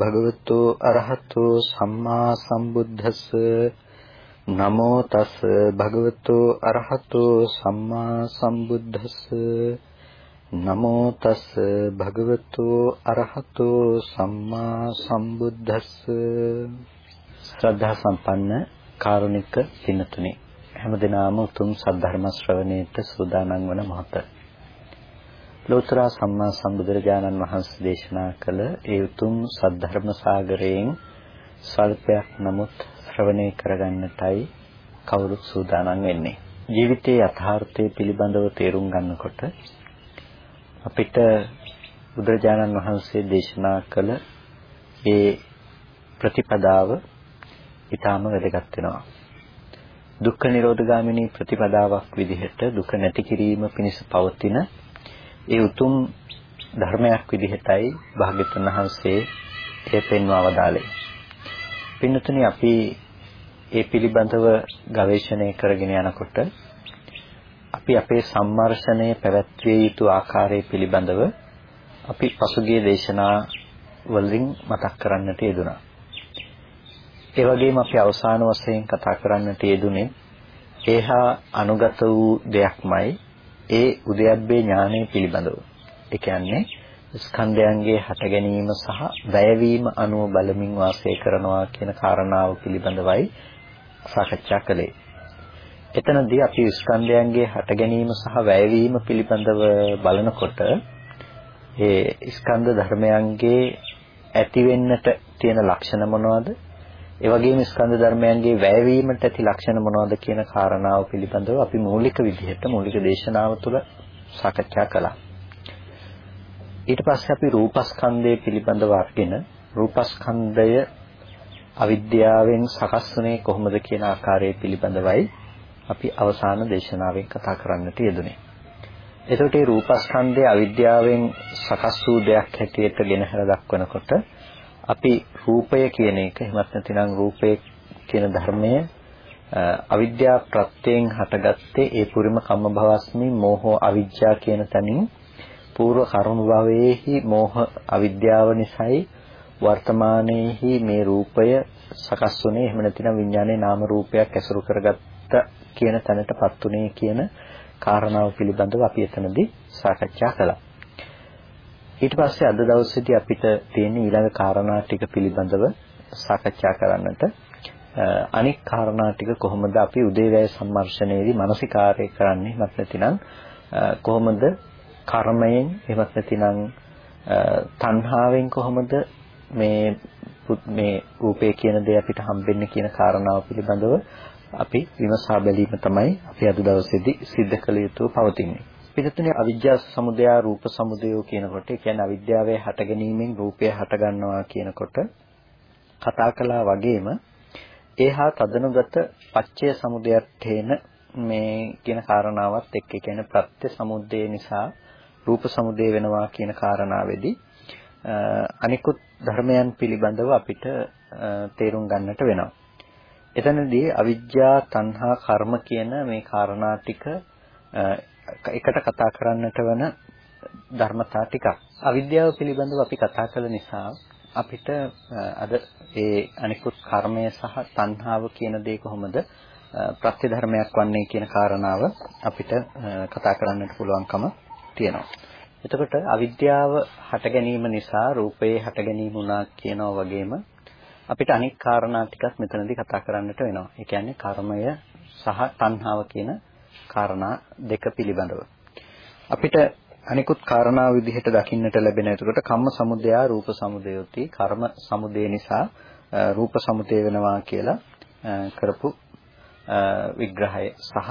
තස් භගවතු අරහතු සම්මා සම්බුද්දස්ස. නමෝ තස් භගවතු අරහතු සම්මා සම්බුද්දස්ස. නමෝ තස් භගවතු අරහතු සම්මා සම්බුද්දස්ස. ශ්‍රද්ධා සම්පන්න කාරුණික පින්තුනි හැමදිනම උතුම් සද්ධර්ම ශ්‍රවණයට සූදානම් වන මොහොත. ලෝතර සම්මා සම්බුදුරජාණන් වහන්සේ දේශනා කළ ඒ උතුම් සද්ධර්ම සාගරයෙන් සල්පයක් නමුත් ශ්‍රවණය කරගන්නටයි කවුරුත් සූදානම් වෙන්නේ. ජීවිතයේ යථාර්ථය පිළිබඳව තේරුම් ගන්නකොට අපිට බුදුරජාණන් වහන්සේ දේශනා කළ ඒ ප්‍රතිපදාව ඊටාම වැදගත් වෙනවා. දුක්ඛ නිරෝධගාමිනී ප්‍රතිපදාවක් විදිහට දුක නැති කිරීම පිණිස පවතින ඒ උතුම් ධර්මයක් විදිහටයි භාග්‍යතුන් වහන්සේ එය පෙන්වා වදාළේ. පින්නතුනි අපි ඒ පිළිබඳව ගවේෂණය කරගෙන යනකොට අපි අපේ සම්මර්ෂණය පැවැත්විය යුතු ආකාරය පිළිබඳව අපි පසුගිය දේශනා වලින් මතක් කරන්නට යෙදුණා. ඒ වගේම අපි අවසාන වශයෙන් කතා කරන්නට යෙදුනේ ඒහා අනුගත වූ දෙයක්මයි ඒ උද්‍යප්පේ ඥානය පිළිබඳව. ඒ කියන්නේ ස්කන්ධයන්ගේ හට ගැනීම සහ වැයවීම අනුව බලමින් වාසය කරනවා කියන කාරණාව පිළිබඳවයි සාකච්ඡා කළේ. එතනදී අපි ස්කන්ධයන්ගේ හට ගැනීම සහ වැයවීම පිළිබඳව බලනකොට ඒ ස්කන්ධ ධර්මයන්ගේ ඇති වෙන්නට තියෙන ලක්ෂණ මොනවද? ඒ වගේම ස්කන්ධ ධර්මයන්ගේ වැයවීමට ඇති ලක්ෂණ මොනවද කියන කාරණාව පිළිබඳව අපි මූලික විදිහට මූලික දේශනාව තුළ සාකච්ඡා කළා. ඊට පස්සේ අපි රූපස්කන්ධය පිළිබඳව අරගෙන රූපස්කන්ධය අවිද්‍යාවෙන් සකස් වුනේ කොහොමද කියන ආකාරය පිළිබඳවයි අපි අවසාන දේශනාවෙන් කතා කරන්නට යෙදුනේ. එතකොට මේ රූපස්කන්ධය අවිද්‍යාවෙන් සකස් වූ දෙයක් හැටියට ගෙනහැර දක්වනකොට අපි රූපය කියන එක එහෙමත් නැතිනම් රූපය කියන ධර්මය අවිද්‍යා ප්‍රත්‍යයෙන් හටගත්තේ ඒ පුරිම කම්ම භවස්මි මෝහෝ අවිජ්ජා කියන තැනින් పూర్ව කර්ම භවයේහි මෝහ අවිද්‍යාව නිසායි වර්තමානයේහි මේ රූපය සකස් වුනේ එහෙම නැතිනම් විඥානයේ නාම රූපයක් ඇසුරු කරගත්ත කියන තැනටපත් උනේ කියන කාරණාව පිළිබඳව අපි එතනදී සාකච්ඡා කළා. ඊට පස්සේ අද දවසේදී අපිට තියෙන ඊළඟ කාරණා ටික පිළිබඳව සාකච්ඡා කරන්නට අනික් කාරණා ටික කොහොමද අපි උදේවැය සම්මර්ෂණයේදී මානසිකාරය කරන්නේ එහෙමත් නැතිනම් කොහොමද කර්මයෙන් එහෙමත් නැතිනම් තණ්හාවෙන් කොහොමද මේ මේ රූපේ කියන දේ අපිට හම්බෙන්නේ කියන කාරණාව පිළිබඳව අපි විමසා බැලීම තමයි අපි අද දවසේදී සිද්ධ කළ යුතු පවතින්නේ. පිටතුනේ අවිජ්ජා සමුදය රූප සමුදය කියනකොට ඒ කියන්නේ අවිද්‍යාවේ හට ගැනීමෙන් රූපය හට ගන්නවා කියනකොට කතා කළා වගේම ඒහා තදනුගත පච්චය සමුදයට්ඨේන මේ කියන කාරණාවත් එක්ක කියන්නේ ප්‍රත්‍ය සමුදය නිසා රූප සමුදය වෙනවා කියන කාරණාවේදී අනිකුත් ධර්මයන් පිළිබඳව අපිට තේරුම් ගන්නට වෙනවා. එතනදී අවිජ්ජා තණ්හා කර්ම කියන මේ කාරණා ටික එකට කතා කරන්නට වන ධර්මතා ටිකක්. අවිද්‍යාව පිළිබඳව අපි කතා කළ නිසා අපිට අද ඒ අනිකුත් කර්මය සහ තණ්හාව කියන දේ කොහොමද ප්‍රත්‍ය ධර්මයක් වන්නේ කියන කාරණාව අපිට කතා කරන්නට පුළුවන්කම තියෙනවා. එතකොට අවිද්‍යාව හට ගැනීම නිසා රූපේ හට ගැනීම උනා කියනවා වගේම අපිට අනික් කාරණා ටිකක් මෙතනදී කතා කරන්නට වෙනවා. ඒ කියන්නේ කර්මය සහ තණ්හාව කියන කාරණා දෙක පිළිබඳව. අපිට අනිකුත් කාරණා විදිහට දකින්නට ලැබෙන එතකොට කම්ම සමුදය රූප සමුදයෝති කර්ම සමුදය නිසා රූප සමුදය වෙනවා කියලා කරපු විග්‍රහය සහ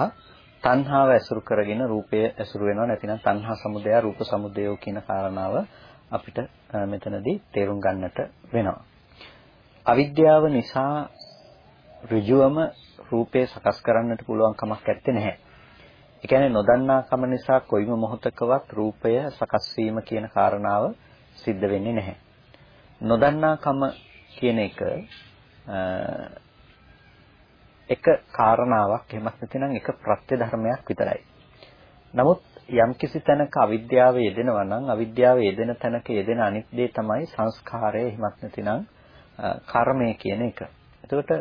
තණ්හාව ඇසුරු කරගෙන රූපය ඇසුරු වෙනවා නැතිනම් තණ්හා සමුදය රූප සමුදයෝ කියන කාරණාව අපිට මෙතනදී තේරුම් ගන්නට වෙනවා. අවිද්‍යාව නිසා ඍජුවම රූපේ සකස් කරන්නට පුළුවන් කමක් නැත්තේ නැහැ. ඒ කියන්නේ නොදන්නාකම නිසා කොයිම මොහොතකවත් රූපය සකස් වීම කියන කාරණාව සිද්ධ වෙන්නේ නැහැ. නොදන්නාකම කියන එක එක කාරණාවක් එහෙමත් නැතිනම් එක ප්‍රත්‍ය ධර්මයක් විතරයි. නමුත් යම්කිසි තැනක අවිද්‍යාව යෙදෙනවා නම් අවිද්‍යාව යෙදෙන තැනක යෙදෙන අනිත් දේ තමයි සංස්කාරය එහෙමත් නැතිනම් කර්මය කියන එක. එතකොට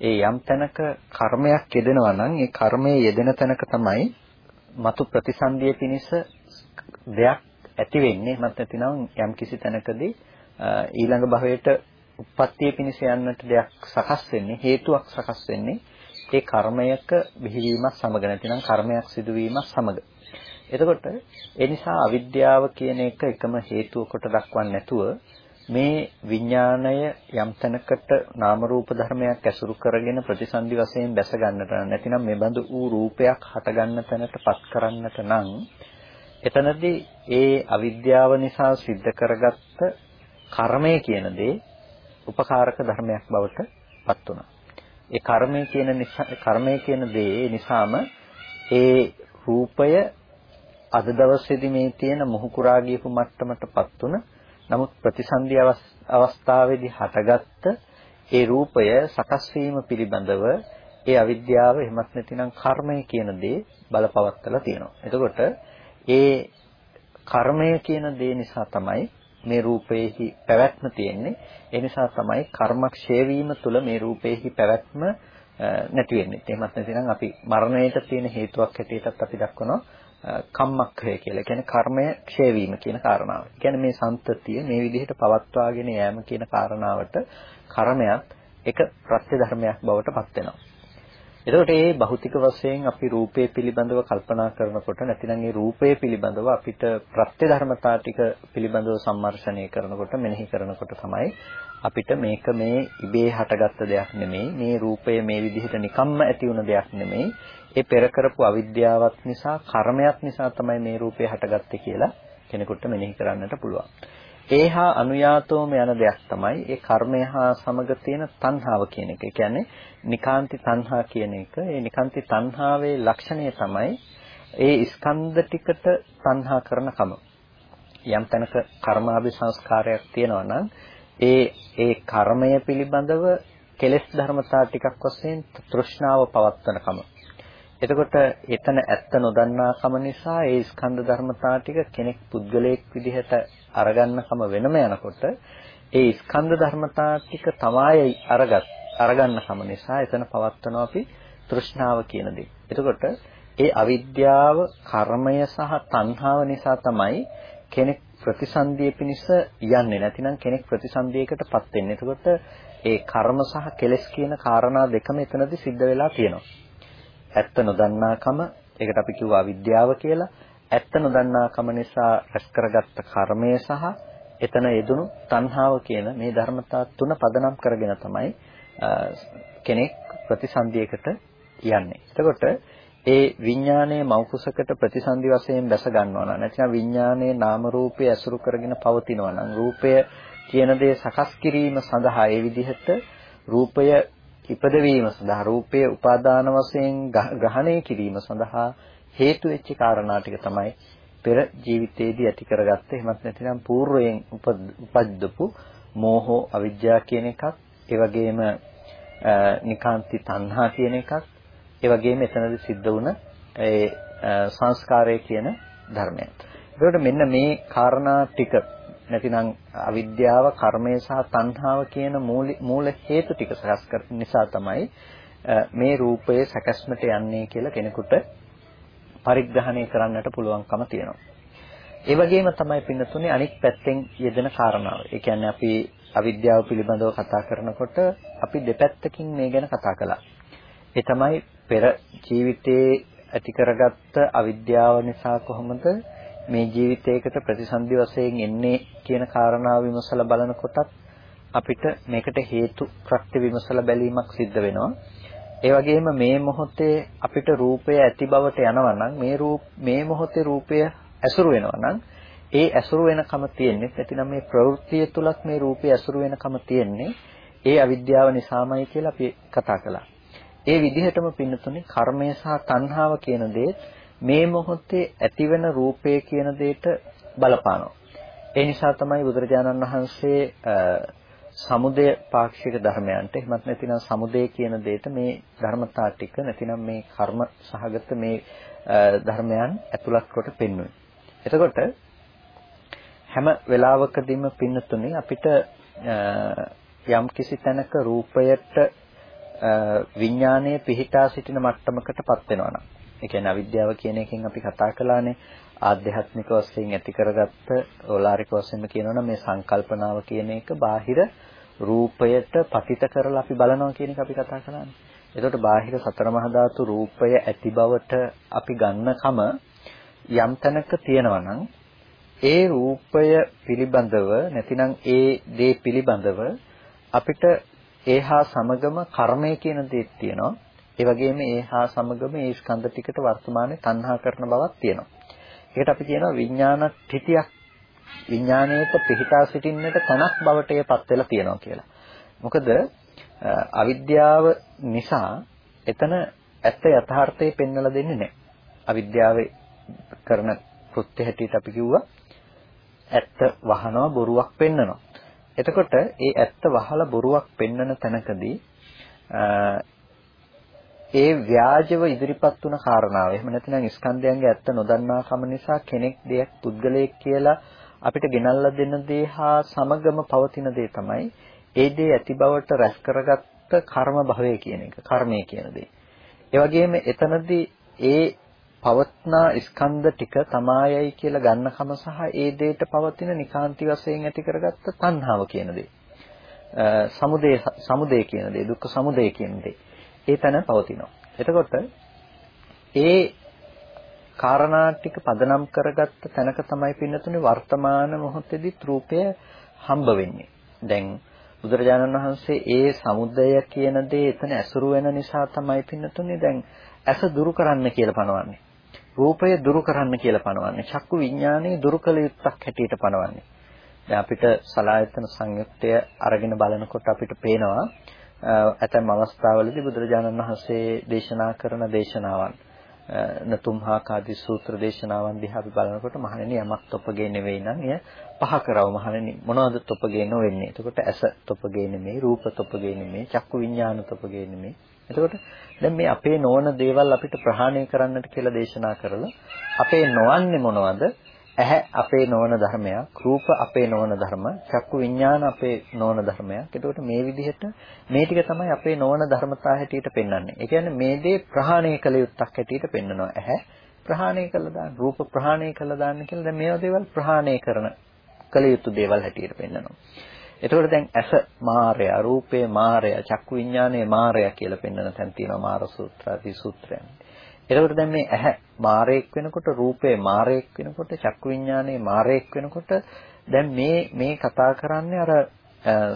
ඒ යම් තැනක කර්මයක් යෙදෙනවා නම් ඒ කර්මයේ යෙදෙන තැනක තමයි මතු ප්‍රතිසන්දිය පිණිස දෙයක් ඇති වෙන්නේ. එහෙමත් නැතිනම් යම්කිසි තැනකදී ඊළඟ භවයට උප්පත්තිය පිණිස යන්නට දෙයක් සකස් වෙන්නේ හේතුවක් සකස් වෙන්නේ ඒ කර්මයක බිහිවීමක් සමග නැතිනම් කර්මයක් සිදුවීමක් සමග. එතකොට ඒ නිසා අවිද්‍යාව කියන එක එකම හේතුව කොට දක්වන්නේ නැතුව මේ විඥාණය යම් තැනකට නාම රූප ධර්මයක් ඇසුරු කරගෙන ප්‍රතිසන්දි වශයෙන් දැස ගන්නට නැතිනම් මේ බඳු වූ රූපයක් හට ගන්න තැනටපත් කරන්නට නම් එතනදී ඒ අවිද්‍යාව නිසා සිද්ධ කරගත්ත කර්මය කියන දේ උපකාරක ධර්මයක් බවට පත් වුණා. ඒ කර්මය කියන නිසා කර්මය කියන දේ නිසාම ඒ රූපය අද දවසේදී මේ තියෙන මොහු කුරා ගියපු මට්ටමටපත් උන නමුත් ප්‍රතිසන්දි අවස්ථාවේදී හටගත්ත ඒ රූපය සකස් වීම පිළිබඳව ඒ අවිද්‍යාව එහෙමත් නැතිනම් කර්මය කියන දේ බලපවත්තලා තියෙනවා. එතකොට ඒ කර්මය කියන දේ නිසා තමයි මේ රූපේහි පැවැත්ම තියෙන්නේ. ඒ නිසා තමයි කර්මක්ෂය වීම තුළ මේ රූපේහි පැවැත්ම නැති වෙන්නේ. එහෙමත් නැතිනම් අපි මරණයට තියෙන හේතුවක් හැටියටත් අපි දක්වනවා කම්මක්ඛය කියලා. ඒ කියන්නේ කර්මය ක්ෂය වීම කියන කාරණාව. ඒ කියන්නේ මේ සම්තතිය මේ විදිහට පවත්වාගෙන යෑම කියන කාරණාවට කර්මයක් එක ප්‍රත්‍ය ධර්මයක් බවට පත් වෙනවා. එතකොට මේ භෞතික වශයෙන් අපි රූපය පිළිබඳව කල්පනා කරනකොට නැතිනම් මේ රූපය පිළිබඳව අපිට ප්‍රත්‍ය ධර්මතා ටික පිළිබඳව සම්මර්ෂණය කරනකොට මෙනෙහි කරනකොට තමයි අපිට මේක මේ ඉබේ හටගත්ත දෙයක් නෙමෙයි මේ රූපය මේ විදිහට නිකම්ම ඇති වුණ දෙයක් නෙමෙයි ඒ පෙර කරපු අවිද්‍යාවක් නිසා කර්මයක් නිසා තමයි මේ රූපය හටගත්තේ කියලා කෙනෙකුට මෙනෙහි කරන්නට පුළුවන්. ඒ හා අනුයාතෝම යන දෙයක් තමයි ඒ කර්මය හා සමග තියෙන තණ්හාව කියන එක. ඒ කියන්නේ නිකාන්ති තණ්හා කියන එක. ඒ නිකාන්ති තණ්හාවේ ලක්ෂණය තමයි ඒ ස්කන්ධ ටිකට තණ්හා කරන කම. යම් තැනක කර්මාභි සංස්කාරයක් තියෙනවා නම් ඒ ඒ කර්මය පිළිබඳව කෙලෙස් ධර්මතා ටිකක් වශයෙන් තෘෂ්ණාව පවත්වන කම. එතකොට එතන ඇත්ත නොදන්නාකම නිසා ඒ ස්කන්ධ ධර්මතා ටික කෙනෙක් පුද්ගලයෙක් විදිහට අරගන්නකම වෙනම යනකොට ඒ ස්කන්ධ ධර්මතා ටික තමයි අරගත් අරගන්නකම නිසා එතන පවත්වනවා අපි තෘෂ්ණාව කියන දේ. එතකොට ඒ අවිද්‍යාව, කර්මය සහ තණ්හාව නිසා තමයි කෙනෙක් ප්‍රතිසන්දිය පිණිස යන්නේ නැතිනම් කෙනෙක් ප්‍රතිසන්දියකටපත් වෙන්නේ. එතකොට ඒ කර්ම සහ කෙලෙස් කියන කාරණා දෙකම එතනදී සිද්ධ වෙලා තියෙනවා. ඇත්ත නොදන්නාකම ඒකට අපි කිව්වා අවිද්‍යාව කියලා. ඇත්ත නොදන්නාකම නිසා රැස් කරගත්ත කර්මය සහ එතන යෙදුණු තණ්හාව කියන මේ ධර්මතා තුන පදනම් කරගෙන තමයි කෙනෙක් ප්‍රතිසන්දියකට යන්නේ. එතකොට ඒ විඥානයේ මෞකුසකට ප්‍රතිසන්දි වශයෙන් දැස ගන්නවා නම් නැත්නම් විඥානයේ නාම රූපය ඇසුරු කරගෙන පවතිනවා නම් රූපය කියන දේ සකස් කිරීම සඳහා ඒ විදිහට රූපය ඉපදවීම සඳහා රූපයේ උපාදාන වශයෙන් ග්‍රහණය කිරීම සඳහා හේතු වෙච්ච කාරණා ටික තමයි පෙර ජීවිතයේදී ඇති කරගත්ත එහෙමත් නැතිනම් పూర్වයෙන් උපද්දපු මෝහෝ අවිජ්ජා කියන එකක් ඒ වගේම නිකාන්ති තණ්හා කියන එකක් ඒ වගේම එතනදී සිද්ධ වුණ ඒ සංස්කාරය කියන ධර්මය. ඒකට මෙන්න මේ කාරණා ටික නැතිනම් අවිද්‍යාව, කර්මය සහ තණ්හාව කියන මූල හේතු ටික සකස් කර නිසා තමයි මේ රූපයේ සැකස්මට යන්නේ කියලා කෙනෙකුට පරිග්‍රහණය කරන්නට පුළුවන්කම තියෙනවා. ඒ වගේම තමයි පින්නතුනේ අනිත් පැත්තෙන් යෙදෙන කාරණාව. ඒ කියන්නේ අපි අවිද්‍යාව පිළිබඳව කතා කරනකොට අපි දෙපැත්තකින් මේ ගැන කතා කළා. ඒ තමයි පෙර ජීවිතයේ ඇති කරගත්ත අවිද්‍යාව නිසා කොහොමද මේ ජීවිතයකට ප්‍රතිසන්දි වශයෙන් එන්නේ කියන කාරණාව විමසලා බලනකොටත් අපිට මේකට හේතු ප්‍රත්‍ය විමසලා බැලීමක් සිද්ධ වෙනවා. ඒ වගේම මේ මොහොතේ අපිට රූපය ඇති බවට යනවා නම් මේ රූප මේ මොහොතේ රූපය ඇසුරු වෙනවා නම් ඒ ඇසුරු වෙනකම තියෙන්නේ නැතිනම් මේ ප්‍රවෘත්තිය තුලත් මේ රූපය ඇසුරු වෙනකම තියෙන්නේ ඒ අවිද්‍යාව නිසාමයි කියලා අපි කතා කළා. ඒ විදිහටම පින්නතුනේ කර්මය සහ තණ්හාව කියන දේ මේ මොහොතේ ඇතිවෙන රූපය කියන දෙයට බලපානවා. ඒ නිසා තමයි බුදුරජාණන් වහන්සේ සමුදය පාක්ෂික ධර්මයන්ට. එහෙමත් නැතිනම් සමුදය කියන දෙයට මේ ධර්මතා ටික නැතිනම් මේ කර්ම සහගත මේ ධර්මයන් ඇතුළත් කොට පෙන්වන්නේ. එතකොට හැම වෙලාවකදීම පින්නතුනේ අපිට යම් කිසි තැනක රූපයට විඥානයේ පිහිටා සිටින මට්ටමකටපත් වෙනවා නම්. ඒ කියන්නේ අවිද්‍යාව කියන එකෙන් අපි කතා කළානේ. ආධ්‍යාත්මික වශයෙන් ඇති කරගත්ත ඕලාරික වශයෙන්ම කියනවනම් මේ සංකල්පනාව කියන එක බාහිර රූපයට පතිත කරලා අපි බලනවා කියන එක අපි කතා කළානේ. එතකොට බාහිර සතර මහා ධාතු රූපය ඇති බවට අපි ගන්නකම යම් තැනක තියෙනවා නම් ඒ රූපය පිළිබඳව නැතිනම් ඒ දේ පිළිබඳව අපිට ඒහා සමගම කර්මය කියන දේත් තියෙනවා. ඒ වගේම ඒහා සමගම ඒ ස්කන්ධ ටිකට වර්තමානයේ තණ්හා කරන බවක් තියෙනවා. ඒකට අපි කියනවා විඥාන තිතියක් විඥාණයට පිහිටා සිටින්නට තනක් බවට ඒපත් වෙලා තියෙනවා කියලා. මොකද අවිද්‍යාව නිසා එතන ඇත්ත යථාර්ථය පෙන්වලා දෙන්නේ නැහැ. අවිද්‍යාවේ කරන කෘත්‍ය හැටියට අපි කිව්වා ඇත්ත වහනවා බොරුවක් පෙන්නනවා. එතකොට ඒ ඇත්ත වහලා බොරුවක් පෙන්නන තැනකදී ඒ ව්‍යාජව ඉදිරිපත් වුණ කාරණාව. එහෙම නැත්නම් ස්කන්ධයන්ගේ ඇත්ත නොදන්නාකම නිසා කෙනෙක් දෙයක් පුද්ගලයෙක් කියලා අපිට ගෙනල්ලා දෙන දේ හා සමගම පවතින දේ තමයි ඒ දේ ඇති බවට රැස් කරගත්ත කර්ම භවය කියන එක. කර්මය කියන දේ. ඒ වගේම එතනදී ඒ පවත්නා ස්කන්ධ ටික තමායයි කියලා ගන්නකම සහ ඒ දෙයට පවතින නිකාන්ති වශයෙන් ඇති කරගත්ත තණ්හාව කියන දේ. සමුදේ සමුදේ කියන දේ, දුක්ඛ සමුදේ කියන දේ. ඒ තැන පවතිනවා. එතකොට ඒ කාරණා ටික පදනම් කරගත්ත තැනක තමයි පින්නතුනේ වර්තමාන මොහොතේදී රූපය හම්බ වෙන්නේ. දැන් බුදුරජාණන් වහන්සේ ඒ සමුදය කියන දේ එතන ඇසුරු වෙන නිසා තමයි පින්නතුනේ දැන් ඇස දුරු කරන්න කියලා පනවන්නේ. රූපය දුරු කරන්න කියලා පනවන්නේ. චක්කු විඥානයේ දුරු කළ යුත්තක් හැටියට පනවන්නේ. දැන් අපිට සලායතන සංයුක්තය අරගෙන බලනකොට අපිට පේනවා ඇතැම් අවස්ථාවලදී බුදුරජාණන් වහන්සේ දේශනා කරන දේශනාවන් නතුම්හා කාදී සූත්‍ර දේශනාවන් දිහා අපි බලනකොට මහණෙනි යමක් තොපගේ නෙවෙයි නම් එය පහ කරව මහණෙනි. මොනවද තොපගේ නොවෙන්නේ? එතකොට ඇස තොපගේ නෙමෙයි රූප තොපගේ නෙමෙයි චක්කු විඤ්ඤාණ තොපගේ නෙමෙයි. එතකොට දැන් මේ අපේ නොවන දේවල් අපිට ප්‍රහාණය කරන්නට කියලා දේශනා කරලා අපේ නොවන්නේ මොනවද? ඇහැ අපේ නොවන ධර්මයක්, රූප අපේ නොවන ධර්ම, චක්කු විඥාන අපේ නොවන ධර්මයක්. එතකොට මේ විදිහට මේ ටික තමයි අපේ නොවන ධර්මතා හැටියට පෙන්වන්නේ. ඒ කියන්නේ මේ දේ ප්‍රහාණය කළ යුත්තක් හැටියට පෙන්වනවා. ඇහැ ප්‍රහාණය කළා දාන්න, රූප ප්‍රහාණය කළා දාන්න කියලා දැන් මේවා දේවල් ප්‍රහාණය කරන කළ යුතු දේවල් හැටියට පෙන්වනවා. එතකොට දැන් ඇස මායය, රූපේ මායය, චක්කු විඥානයේ මායය කියලා පෙන්වන තැන් තියෙනවා මාර සූත්‍ර ආදී සූත්‍රයන්. එතකොට දැන් මේ ඇහැ මාරේක් වෙනකොට රූපේ මාරේක් වෙනකොට චක්කු විඥානේ මාරේක් වෙනකොට දැන් මේ මේ කතා කරන්නේ අර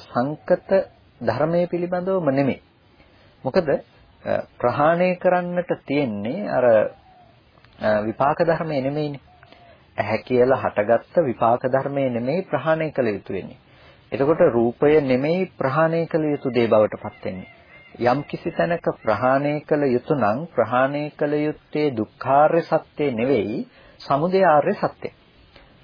සංකත ධර්මයේ පිළිබඳවම නෙමෙයි. මොකද ප්‍රහාණය කරන්නට තියෙන්නේ අර විපාක ධර්මයේ නෙමෙයිනේ. ඇහැ කියලා හටගත්ත විපාක ධර්මයේ නෙමෙයි ප්‍රහාණය කළ යුතු වෙන්නේ. එතකොට රූපය නෙමෙයි ප්‍රහාණය කළ යුතු දේ බවට පත් වෙන්නේ. යම් කිසි තැනක ප්‍රහාණය කළ යුතු නම් ප්‍රහාණය කළ යුත්තේ දුක්ඛාර්ය සත්‍ය නෙවෙයි සමුදය ආර්ය සත්‍ය.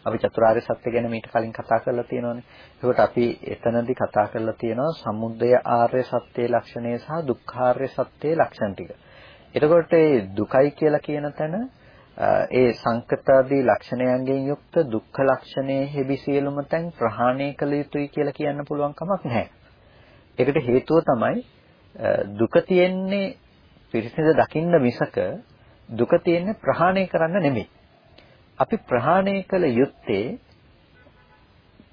අපි චතුරාර්ය සත්‍ය ගැන මීට කලින් කතා කරලා තියෙනවානේ. ඒකට අපි එතනදී කතා කරලා තියෙනවා සමුදය ආර්ය සත්‍යයේ ලක්ෂණය සහ දුක්ඛාර්ය සත්‍යයේ ලක්ෂණ ටික. එතකොට මේ දුකයි කියලා කියන තැන ඒ සංකතාදී ලක්ෂණයන්ගෙන් යුක්ත දුක්ඛ ලක්ෂණයේ හෙබි සියලුම තැන් ප්‍රහාණය කළ යුතුයි කියලා කියන්න පුළුවන් කමක් නැහැ. ඒකට හේතුව තමයි දුක තියෙන්නේ පිරිසිඳ දකින්න මිසක දුක තියෙන්නේ ප්‍රහාණය කරන්න නෙමෙයි. අපි ප්‍රහාණය කළ යුත්තේ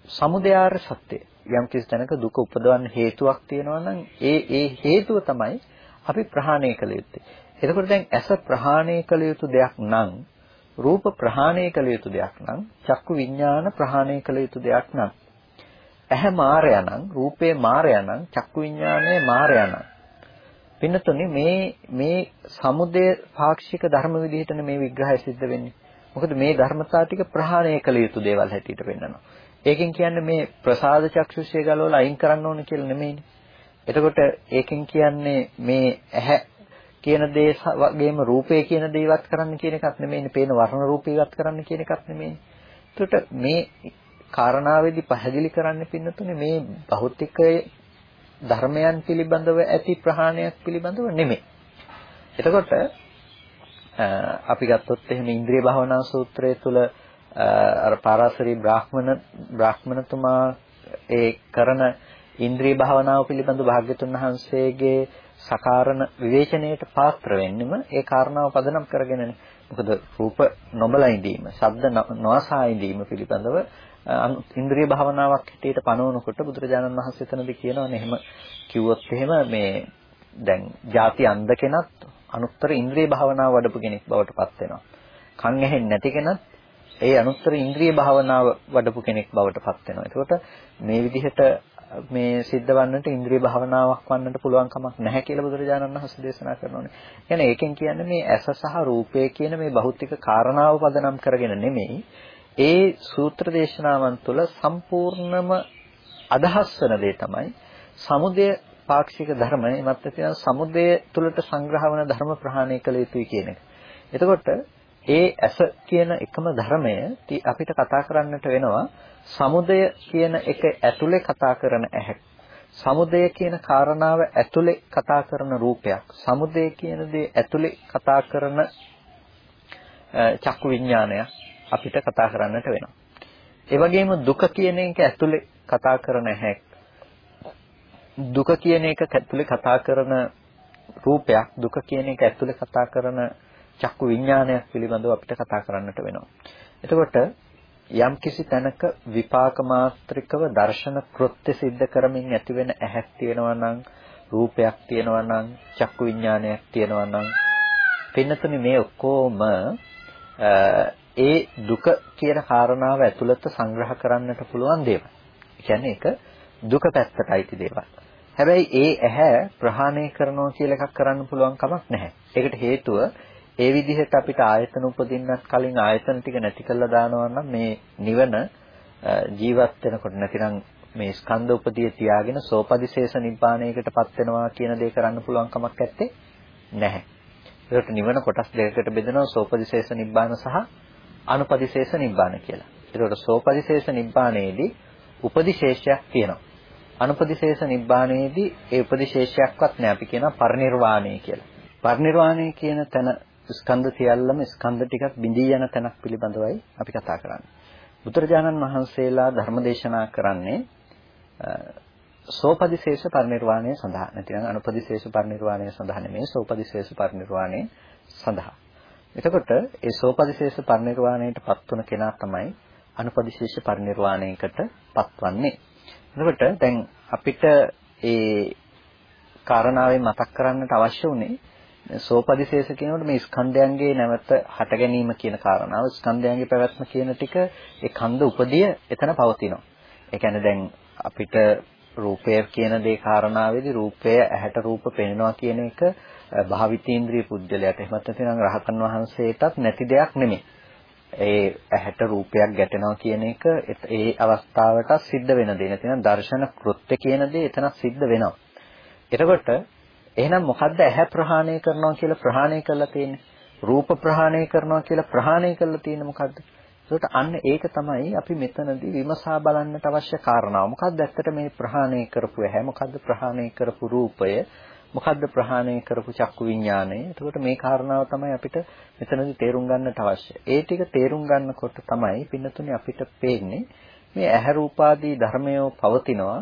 සමුදයාර සත්‍යය. යම් කිසි තැනක දුක උපදවන්න හේතුවක් තියෙනවා නම් ඒ ඒ හේතුව තමයි අපි ප්‍රහාණය කළ යුත්තේ. එතකොට දැන් ඇස ප්‍රහාණය කළ යුතු දෙයක් නම් රූප ප්‍රහාණය කළ යුතු දෙයක් නම් චක්කු විඥාන ප්‍රහාණය කළ යුතු දෙයක් නම් ඇහැ මායя නම් රූපේ මායя නම් චක්කු විඥානයේ මායя නම් පින්නතුනේ මේ මේ සමුදය පාක්ෂික ධර්ම විදිහටනේ මේ විග්‍රහය සිද්ධ වෙන්නේ. මොකද මේ ධර්මතා ටික ප්‍රහාණය කළ යුතු දේවල් හැටියට පෙන්වනවා. ඒකෙන් කියන්නේ මේ ප්‍රසාද චක්ෂුෂය ගලවලා අයින් කරන්න ඕන කියලා නෙමෙයිනේ. එතකොට ඒකෙන් කියන්නේ මේ ඇහැ කියන දේ වගේම රූපය කියන දේ ඉවත් කරන්න කියන එකක් නෙමෙයිනේ. පේන වර්ණ රූපය ඉවත් කරන්න කියන එකක් නෙමෙයිනේ. එතකොට මේ කාරණාවේදී පැහැදිලි කරන්න පින්නතුනේ මේ භෞතිකයේ ධර්මයන් පිළිබඳව ඇති ප්‍රහාණයක් පිළිබඳව නෙමෙයි. එතකොට අපි ගත්තොත් එහෙම ඉන්ද්‍රිය භවනා සූත්‍රය තුල අර පාරාසරි බ්‍රාහ්මණ බ්‍රාහ්මණතුමා ඒ කරන ඉන්ද්‍රිය භවනාව පිළිබඳ භාග්‍යතුන් වහන්සේගේ සකාරණ විවේචනයට පාත්‍ර වෙන්නෙම ඒ කාරණාව පදනම් කරගෙනනේ. මොකද රූප නොබලා ඉඳීම, ශබ්ද නොඅසා ඉඳීම පිළිබඳව ඉන්ද්‍රිය භවනාවක් හැටියට පනවනකොට බුදුරජාණන් වහන්සේ එතනදී කියනවානේ එහෙම කිව්වොත් එහෙම මේ දැන් ಜಾති අන්ධ කෙනත් අනුත්තර ඉන්ද්‍රිය භවනාව වඩපු කෙනෙක් බවට පත් වෙනවා. කන් ඇහෙන්නේ නැති කෙනත් ඒ අනුත්තර ඉන්ද්‍රිය භාවනාව වඩපු කෙනෙක් බවට පත් වෙනවා. ඒකට මේ විදිහට මේ සිද්ධ වන්නට ඉන්ද්‍රිය භාවනාවක් වන්නට පුළුවන් කමක් නැහැ කියලා බුදුරජාණන් වහන්සේ දේශනා කරනෝනේ. කියන්නේ ඒකෙන් කියන්නේ මේ ඇස සහ රූපය කියන මේ භෞතික කාරණාව පදනම් කරගෙන නෙමෙයි ඒ සූත්‍ර දේශනාවන් තුළ සම්පූර්ණම අදහස් වෙන දේ තමයි සමුදය පාක්ෂික ධර්ම එමත් නැත්නම් සමුදය තුළට සංග්‍රහ වන ධර්ම ප්‍රහාණය කළ යුතුයි කියන එක. එතකොට ඒ ඇස කියන එකම ධර්මය අපිට කතා කරන්නට වෙනවා සමුදය කියන එක ඇතුලේ කතා කරන ඇහැ. සමුදය කියන කාරණාව ඇතුලේ කතා කරන රූපයක්. සමුදය කියන දේ ඇතුලේ කතා කරන චක්කු විඥානය අපිට කතා කරන්නට වෙනවා. ඒ වගේම දුක කියන එක ඇතුලේ කතා කරන ඇහැ. දුක කියන එක ඇතුලේ කතා කරන රූපයක් දුක කියන එක ඇතුලේ කතා කරන චක්කු විඥානයක් පිළිබඳව අපිට කතා කරන්නට වෙනවා. එතකොට යම් කිසි තැනක විපාක මාත්‍රිකව දර්ශන කෘත්‍ය સિદ્ધ කරමින් ඇතිවෙන ඇහක් තියෙනවා නම් රූපයක් තියෙනවා නම් චක්කු විඥානයක් තියෙනවා නම් පින්නතුනි මේ ඔක්කොම ඒ දුක කියන කාරණාව ඇතුළත සංග්‍රහ කරන්නට පුළුවන් දේවල්. ඒ කියන්නේ ඒක දුක පැත්තටයි දේවල්. හැබැයි ඒ ඇහැ ප්‍රහාණය කරනවා කියලා එකක් කරන්න පුළුවන් කමක් නැහැ. ඒකට හේතුව ඒ විදිහට අපිට ආයතන උපදින්නත් කලින් ආයතන ටික නැති කරලා දානවා නම් මේ නිවන ජීවත් වෙනකොට නැතිනම් මේ ස්කන්ධ උපදිය තියාගෙන සෝපදිශේෂ නිබ්බාණයකටපත් වෙනවා කියන දේ කරන්න පුළුවන් කමක් නැත්තේ නැහැ. ඒකට නිවන කොටස් දෙකකට බෙදෙනවා සෝපදිශේෂ නිබ්බාන සහ අනුපදිශේෂ නිබ්බාන කියලා. ඒකට සෝපදිශේෂ නිබ්බානයේදී උපදිශේෂයක් තියෙනවා. අනුපදිශේෂ නිබ්බානයේදී ඒ උපදිශේෂයක්වත් නැහැ. අපි කියනවා පරිණිරවාණය කියලා. පරිණිරවාණය කියන තැන ස්කන්ධ සියල්ලම ස්කන්ධ ටිකක් බිඳී යන තැනක් පිළිබඳවයි අපි කතා කරන්නේ. බුදුරජාණන් වහන්සේලා ධර්මදේශනා කරන්නේ සෝපදිශේෂ පරිනිර්වාණය සඳහා නැතිනම් අනුපදිශේෂ පරිනිර්වාණය සඳහා නෙමෙයි සෝපදිශේෂ පරිනිර්වාණය සඳහා. එතකොට ඒ සෝපදිශේෂ පරිනිර්වාණයට පත්වන කෙනා තමයි අනුපදිශේෂ පරිනිර්වාණයකට පත්වන්නේ. එතකොට දැන් අපිට ඒ කාරණාවෙන් මතක් කරන්නට අවශ්‍ය උනේ සෝපදිශේෂ කියනකොට මේ ස්කන්ධයන්ගේ නැවත හට ගැනීම කියන කාරණාව ස්කන්ධයන්ගේ පැවැත්ම කියන ටික ඒ කන්ද උපදිය එතන පවතිනවා. ඒ කියන්නේ දැන් අපිට රූපය කියන දේ කාරණාවේදී රූපය ඇහැට රූප පෙනෙනවා කියන එක භාවිතීන්ද්‍රිය පුද්ගලයාට එහෙමත් නැත්නම් රහතන් වහන්සේටත් නැති දෙයක් නෙමෙයි. ඒ ඇහැට රූපයක් ගැටෙනවා කියන එක ඒ අවස්ථාවට සිද්ධ වෙන දේ. නැත්නම් දර්ශන කෘත්‍ය කියන දේ එතන සිද්ධ වෙනවා. එතකොට එහෙනම් මොකද්ද ඇහැ ප්‍රහාණය කරනවා කියලා ප්‍රහාණය කරලා තියෙන්නේ? රූප ප්‍රහාණය කරනවා කියලා ප්‍රහාණය කරලා තියෙන්නේ මොකද්ද? ඒකට අන්න ඒක තමයි අපි මෙතනදී විමසා බලන්නට අවශ්‍ය කාරණාව. මොකද්ද ඇත්තට මේ ප්‍රහාණය කරපු ඇහැ? මොකද්ද ප්‍රහාණය කරපු රූපය? මොකද්ද ප්‍රහාණය කරපු චක්කු විඥානය? එතකොට මේ කාරණාව තමයි අපිට මෙතනදී තේරුම් ගන්නට අවශ්‍ය. ඒ ටික තේරුම් ගන්නකොට තමයි පින්නතුනේ අපිට පේන්නේ මේ ඇහැ රූපාදී ධර්මයෝ පවතිනවා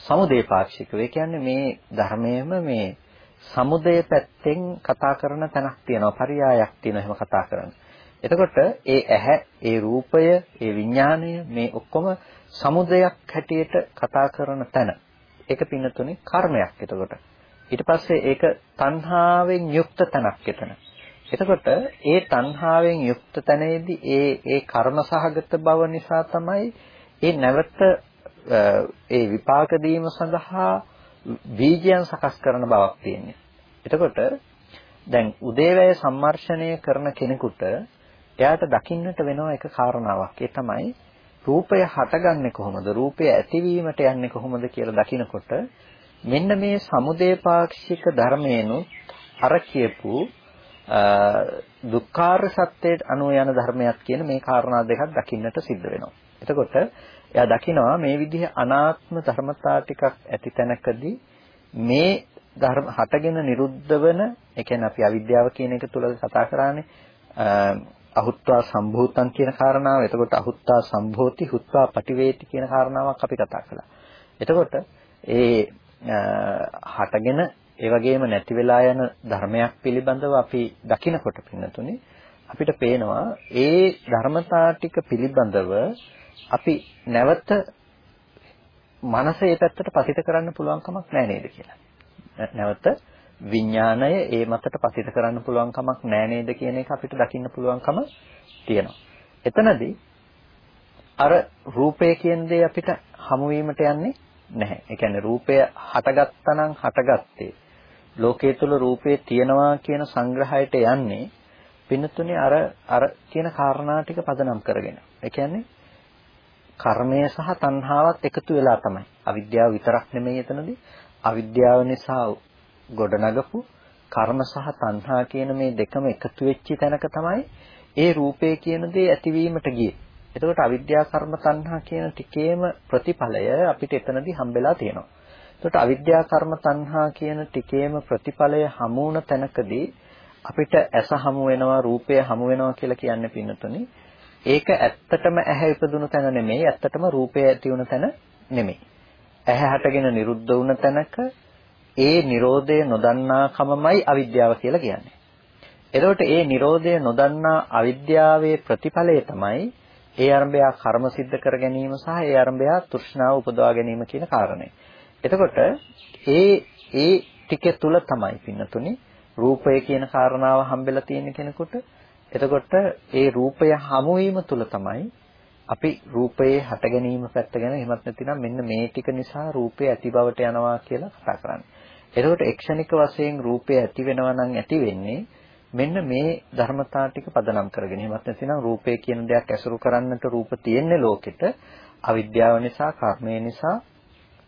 සමුදේ පාක්ෂිකව. ඒ කියන්නේ මේ ධර්මයේම මේ සමුදය පැත්තෙන් කතා කරන තැනක් තියෙනවා පරයායක් තියෙනවා එහෙම කතා කරන. එතකොට ඒ ඇහැ, ඒ රූපය, ඒ විඥාණය මේ ඔක්කොම සමුදයක් හැටියට කතා කරන තැන. ඒක පින්නතුනේ කර්මයක් එතකොට. ඊට පස්සේ ඒක තණ්හාවෙන් යුක්ත තැනක් එතන. එතකොට ඒ තණ්හාවෙන් යුක්ත තැනේදී ඒ ඒ කර්ම සහගත බව නිසා තමයි ඒ නැවත ඒ විපාක දීම සඳහා බීජයන් සකස් කරන බවක් තියෙන්නේ. එතකොට දැන් උදේවැය සම්මර්ෂණය කරන කෙනෙකුට එයාට දකින්නට වෙනවා එක කාරණාවක්. ඒ තමයි රූපය හටගන්නේ කොහොමද? රූපය ඇතිවීමට යන්නේ කොහොමද කියලා දකිනකොට මෙන්න මේ සමුදේපාක්ෂික ධර්මේනොත් අර කියපු දුක්ඛාර සත්‍යයට අනුව යන ධර්මයක් කියන මේ කාරණා දෙකක් දකින්නට සිද්ධ වෙනවා. එතකොට එයා දකිනවා මේ විදිහේ අනාත්ම ධර්මතා ටිකක් ඇති තැනකදී මේ ධර්ම හටගෙන නිරුද්ධ වෙන ඒ කියන්නේ අපි අවිද්‍යාව කියන එක තුල කතා කරානේ අහුත්වා සම්භූතං කියන කාරණාව. එතකොට අහුත්වා සම්භෝති හුත්වා පටිවේති කියන කාරණාවක් අපි කතා කළා. එතකොට ඒ හටගෙන ඒ වගේම නැති වෙලා යන ධර්මයක් පිළිබඳව අපි දකිනකොට පින්නතුනේ අපිට පේනවා ඒ ධර්මතා ටික පිළිබඳව අපි නැවත මනස ඒ පැත්තට පතිත කරන්න පුළුවන් කමක් නැහැ නේද කියලා. නැවත විඥාණය ඒ මතට පතිත කරන්න පුළුවන් කමක් නැහැ නේද කියන එක අපිට දකින්න පුළුවන්කම තියෙනවා. එතනදී අර රූපය කියන දේ අපිට හමු වීමට යන්නේ නැහැ. ඒ කියන්නේ රූපය හටගත්තා නම් හටගත්තේ ලෝකයේ තුල රූපේ තියනවා කියන සංග්‍රහයට යන්නේ පින්නතුනේ අර අර කියන කාරණා ටික පදනම් කරගෙන. ඒ කියන්නේ කර්මය සහ තණ්හාවත් එකතු වෙලා තමයි. අවිද්‍යාව විතරක් නෙමෙයි එතනදී. අවිද්‍යාව නිසා ගොඩනගපු කර්ම සහ තණ්හා කියන මේ දෙකම එකතු වෙච්ච තැනක තමයි ඒ රූපය කියන දේ ඇතිවීමට ගියේ. එතකොට අවිද්‍යා කර්ම තණ්හා කියන ටිකේම ප්‍රතිඵලය අපිට එතනදී හම්බෙලා තියෙනවා. එතකොට අවිද්‍යා කර්ම තණ්හා කියන ටිකේම ප්‍රතිඵලය හමු වුණ තැනකදී අපිට ඇස හමු වෙනවා රූපය හමු වෙනවා කියලා කියන්නේ පින්නතුනේ ඒක ඇත්තටම ඇහැ ඉපදුණු තැන නෙමෙයි ඇත්තටම රූපය ඇති වුණ තැන නෙමෙයි ඇහැ හටගෙන නිරුද්ධ වුණ තැනක ඒ Nirodhaය නොදන්නා කමමයි අවිද්‍යාව කියලා කියන්නේ. එතකොට ඒ Nirodhaය නොදන්නා අවිද්‍යාවේ ප්‍රතිඵලය තමයි ඒ අරඹය කර්ම સિદ્ધ කර ගැනීම සහ ඒ අරඹය තෘෂ්ණාව උපදවා ගැනීම කියන කාරණය. එතකොට ඒ ඒ ටික තුල තමයි පින්නතුනි රූපය කියන කාරණාව හම්බෙලා තියෙන කෙනෙකුට එතකොට ඒ රූපය හමු වීම තුල තමයි අපි රූපයේ හට ගැනීම පැත්ත ගැන එහෙමත් නැතිනම් මෙන්න මේ ටික නිසා රූපය ඇති බවට යනවා කියලා කතා කරන්නේ. එතකොට එක්ෂණික වශයෙන් රූපය ඇති වෙනවා නම් ඇති වෙන්නේ මෙන්න මේ ධර්මතා ටික පදනම් කරගෙන. එහෙමත් නැතිනම් රූපය කියන දෙයක් ඇසුරු කරන්නට රූප තියෙන්නේ ලෝකෙට අවිද්‍යාව නිසා, කර්මය නිසා,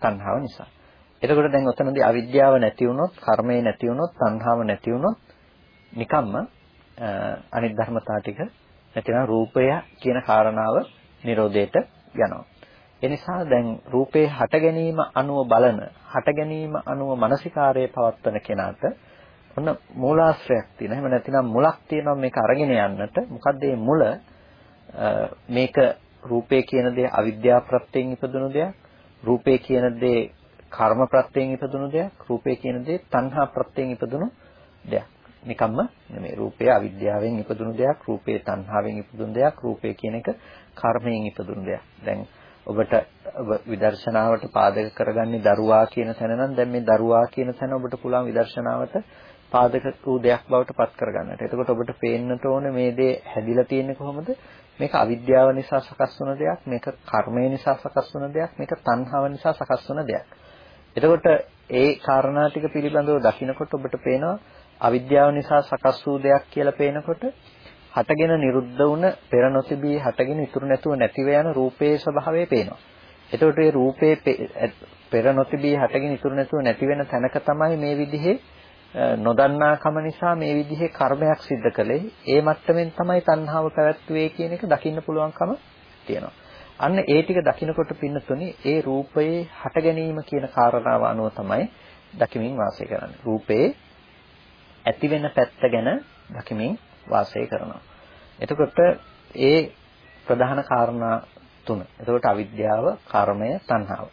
තණ්හාව නිසා. එතකොට දැන් ඔතනදී අවිද්‍යාව නැති වුණොත්, කර්මය නැති වුණොත්, තණ්හාව නැති වුණොත් නිකම්ම අනිත් ධර්මතා ටික නැතිනම් රූපය කියන කාරණාව Nirodheට යනවා. ඒ නිසා දැන් රූපේ හට ගැනීම අනුව බලන, හට ගැනීම අනුව මානසිකාරයේ පවත්වන කෙනාට ඔන්න මූලාශ්‍රයක් තියෙනවා. එහෙම නැතිනම් මුලක් තියෙනවා මේක අරගෙන යන්නට. මොකද මේ මුල මේක රූපේ කියන දේ අවිද්‍යා ප්‍රත්‍යයෙන් ඉපදුණු දෙයක්. රූපේ කියන දේ කර්ම ප්‍රත්‍යයෙන් ඉපදුණු දෙයක්. රූපේ කියන දේ තණ්හා ප්‍රත්‍යයෙන් ඉපදුණු දෙයක්. නිකම්ම නෙමෙයි රූපය අවිද්‍යාවෙන් ඉපදුණු දෙයක්. රූපේ තණ්හාවෙන් ඉපදුණු දෙයක්. රූපේ කියන එක කර්මයෙන් ඉපදුණු දෙයක්. දැන් ඔබට විදර්ශනාවට පාදක කරගන්නේ දරුවා කියන තැන නම් දැන් මේ දරුවා කියන තැන ඔබට පුළුවන් විදර්ශනාවට පාදක වූ දෙයක් බවට පත් කරගන්නට. එතකොට ඔබට පේන්නට ඕනේ මේ දේ හැදිලා තියෙන්නේ කොහොමද? මේක අවිද්‍යාව නිසා සකස් වුණ දෙයක්, මේක කර්මය නිසා සකස් වුණ දෙයක්, මේක තණ්හාව නිසා සකස් වුණ දෙයක්. එතකොට ඒ කාරණා ටික පිළිබඳව දකිනකොට ඔබට පේනවා අවිද්‍යාව නිසා සකස් වූ දෙයක් කියලා පේනකොට හටගෙන නිරුද්ධ වුණ පෙර නොතිබී හටගෙන ඉතුරු නැතුව නැතිව යන රූපයේ ස්වභාවය පේනවා. එතකොට මේ රූපේ පෙර නොතිබී හටගෙන ඉතුරු නැතුව නැති වෙන තැනක තමයි මේ විදිහේ නොදන්නාකම නිසා මේ විදිහේ කර්මයක් සිද්ධ කළේ. ඒ මට්ටමින් තමයි තණ්හාව පැවැත්වුවේ කියන එක දකින්න පුළුවන්කම තියෙනවා. අන්න ඒ ටික දකිනකොට පින්නතුනි ඒ රූපයේ හට ගැනීම කියන කාරණාව අනුව තමයි දකිමින් වාසය කරන්නේ. රූපේ ඇති වෙන පැත්ත ගැන දකිමින් වාසය කරනවා. එතකොට ඒ ප්‍රධාන කාරණා තුන. එතකොට අවිද්‍යාව, කර්මය, තණ්හාව.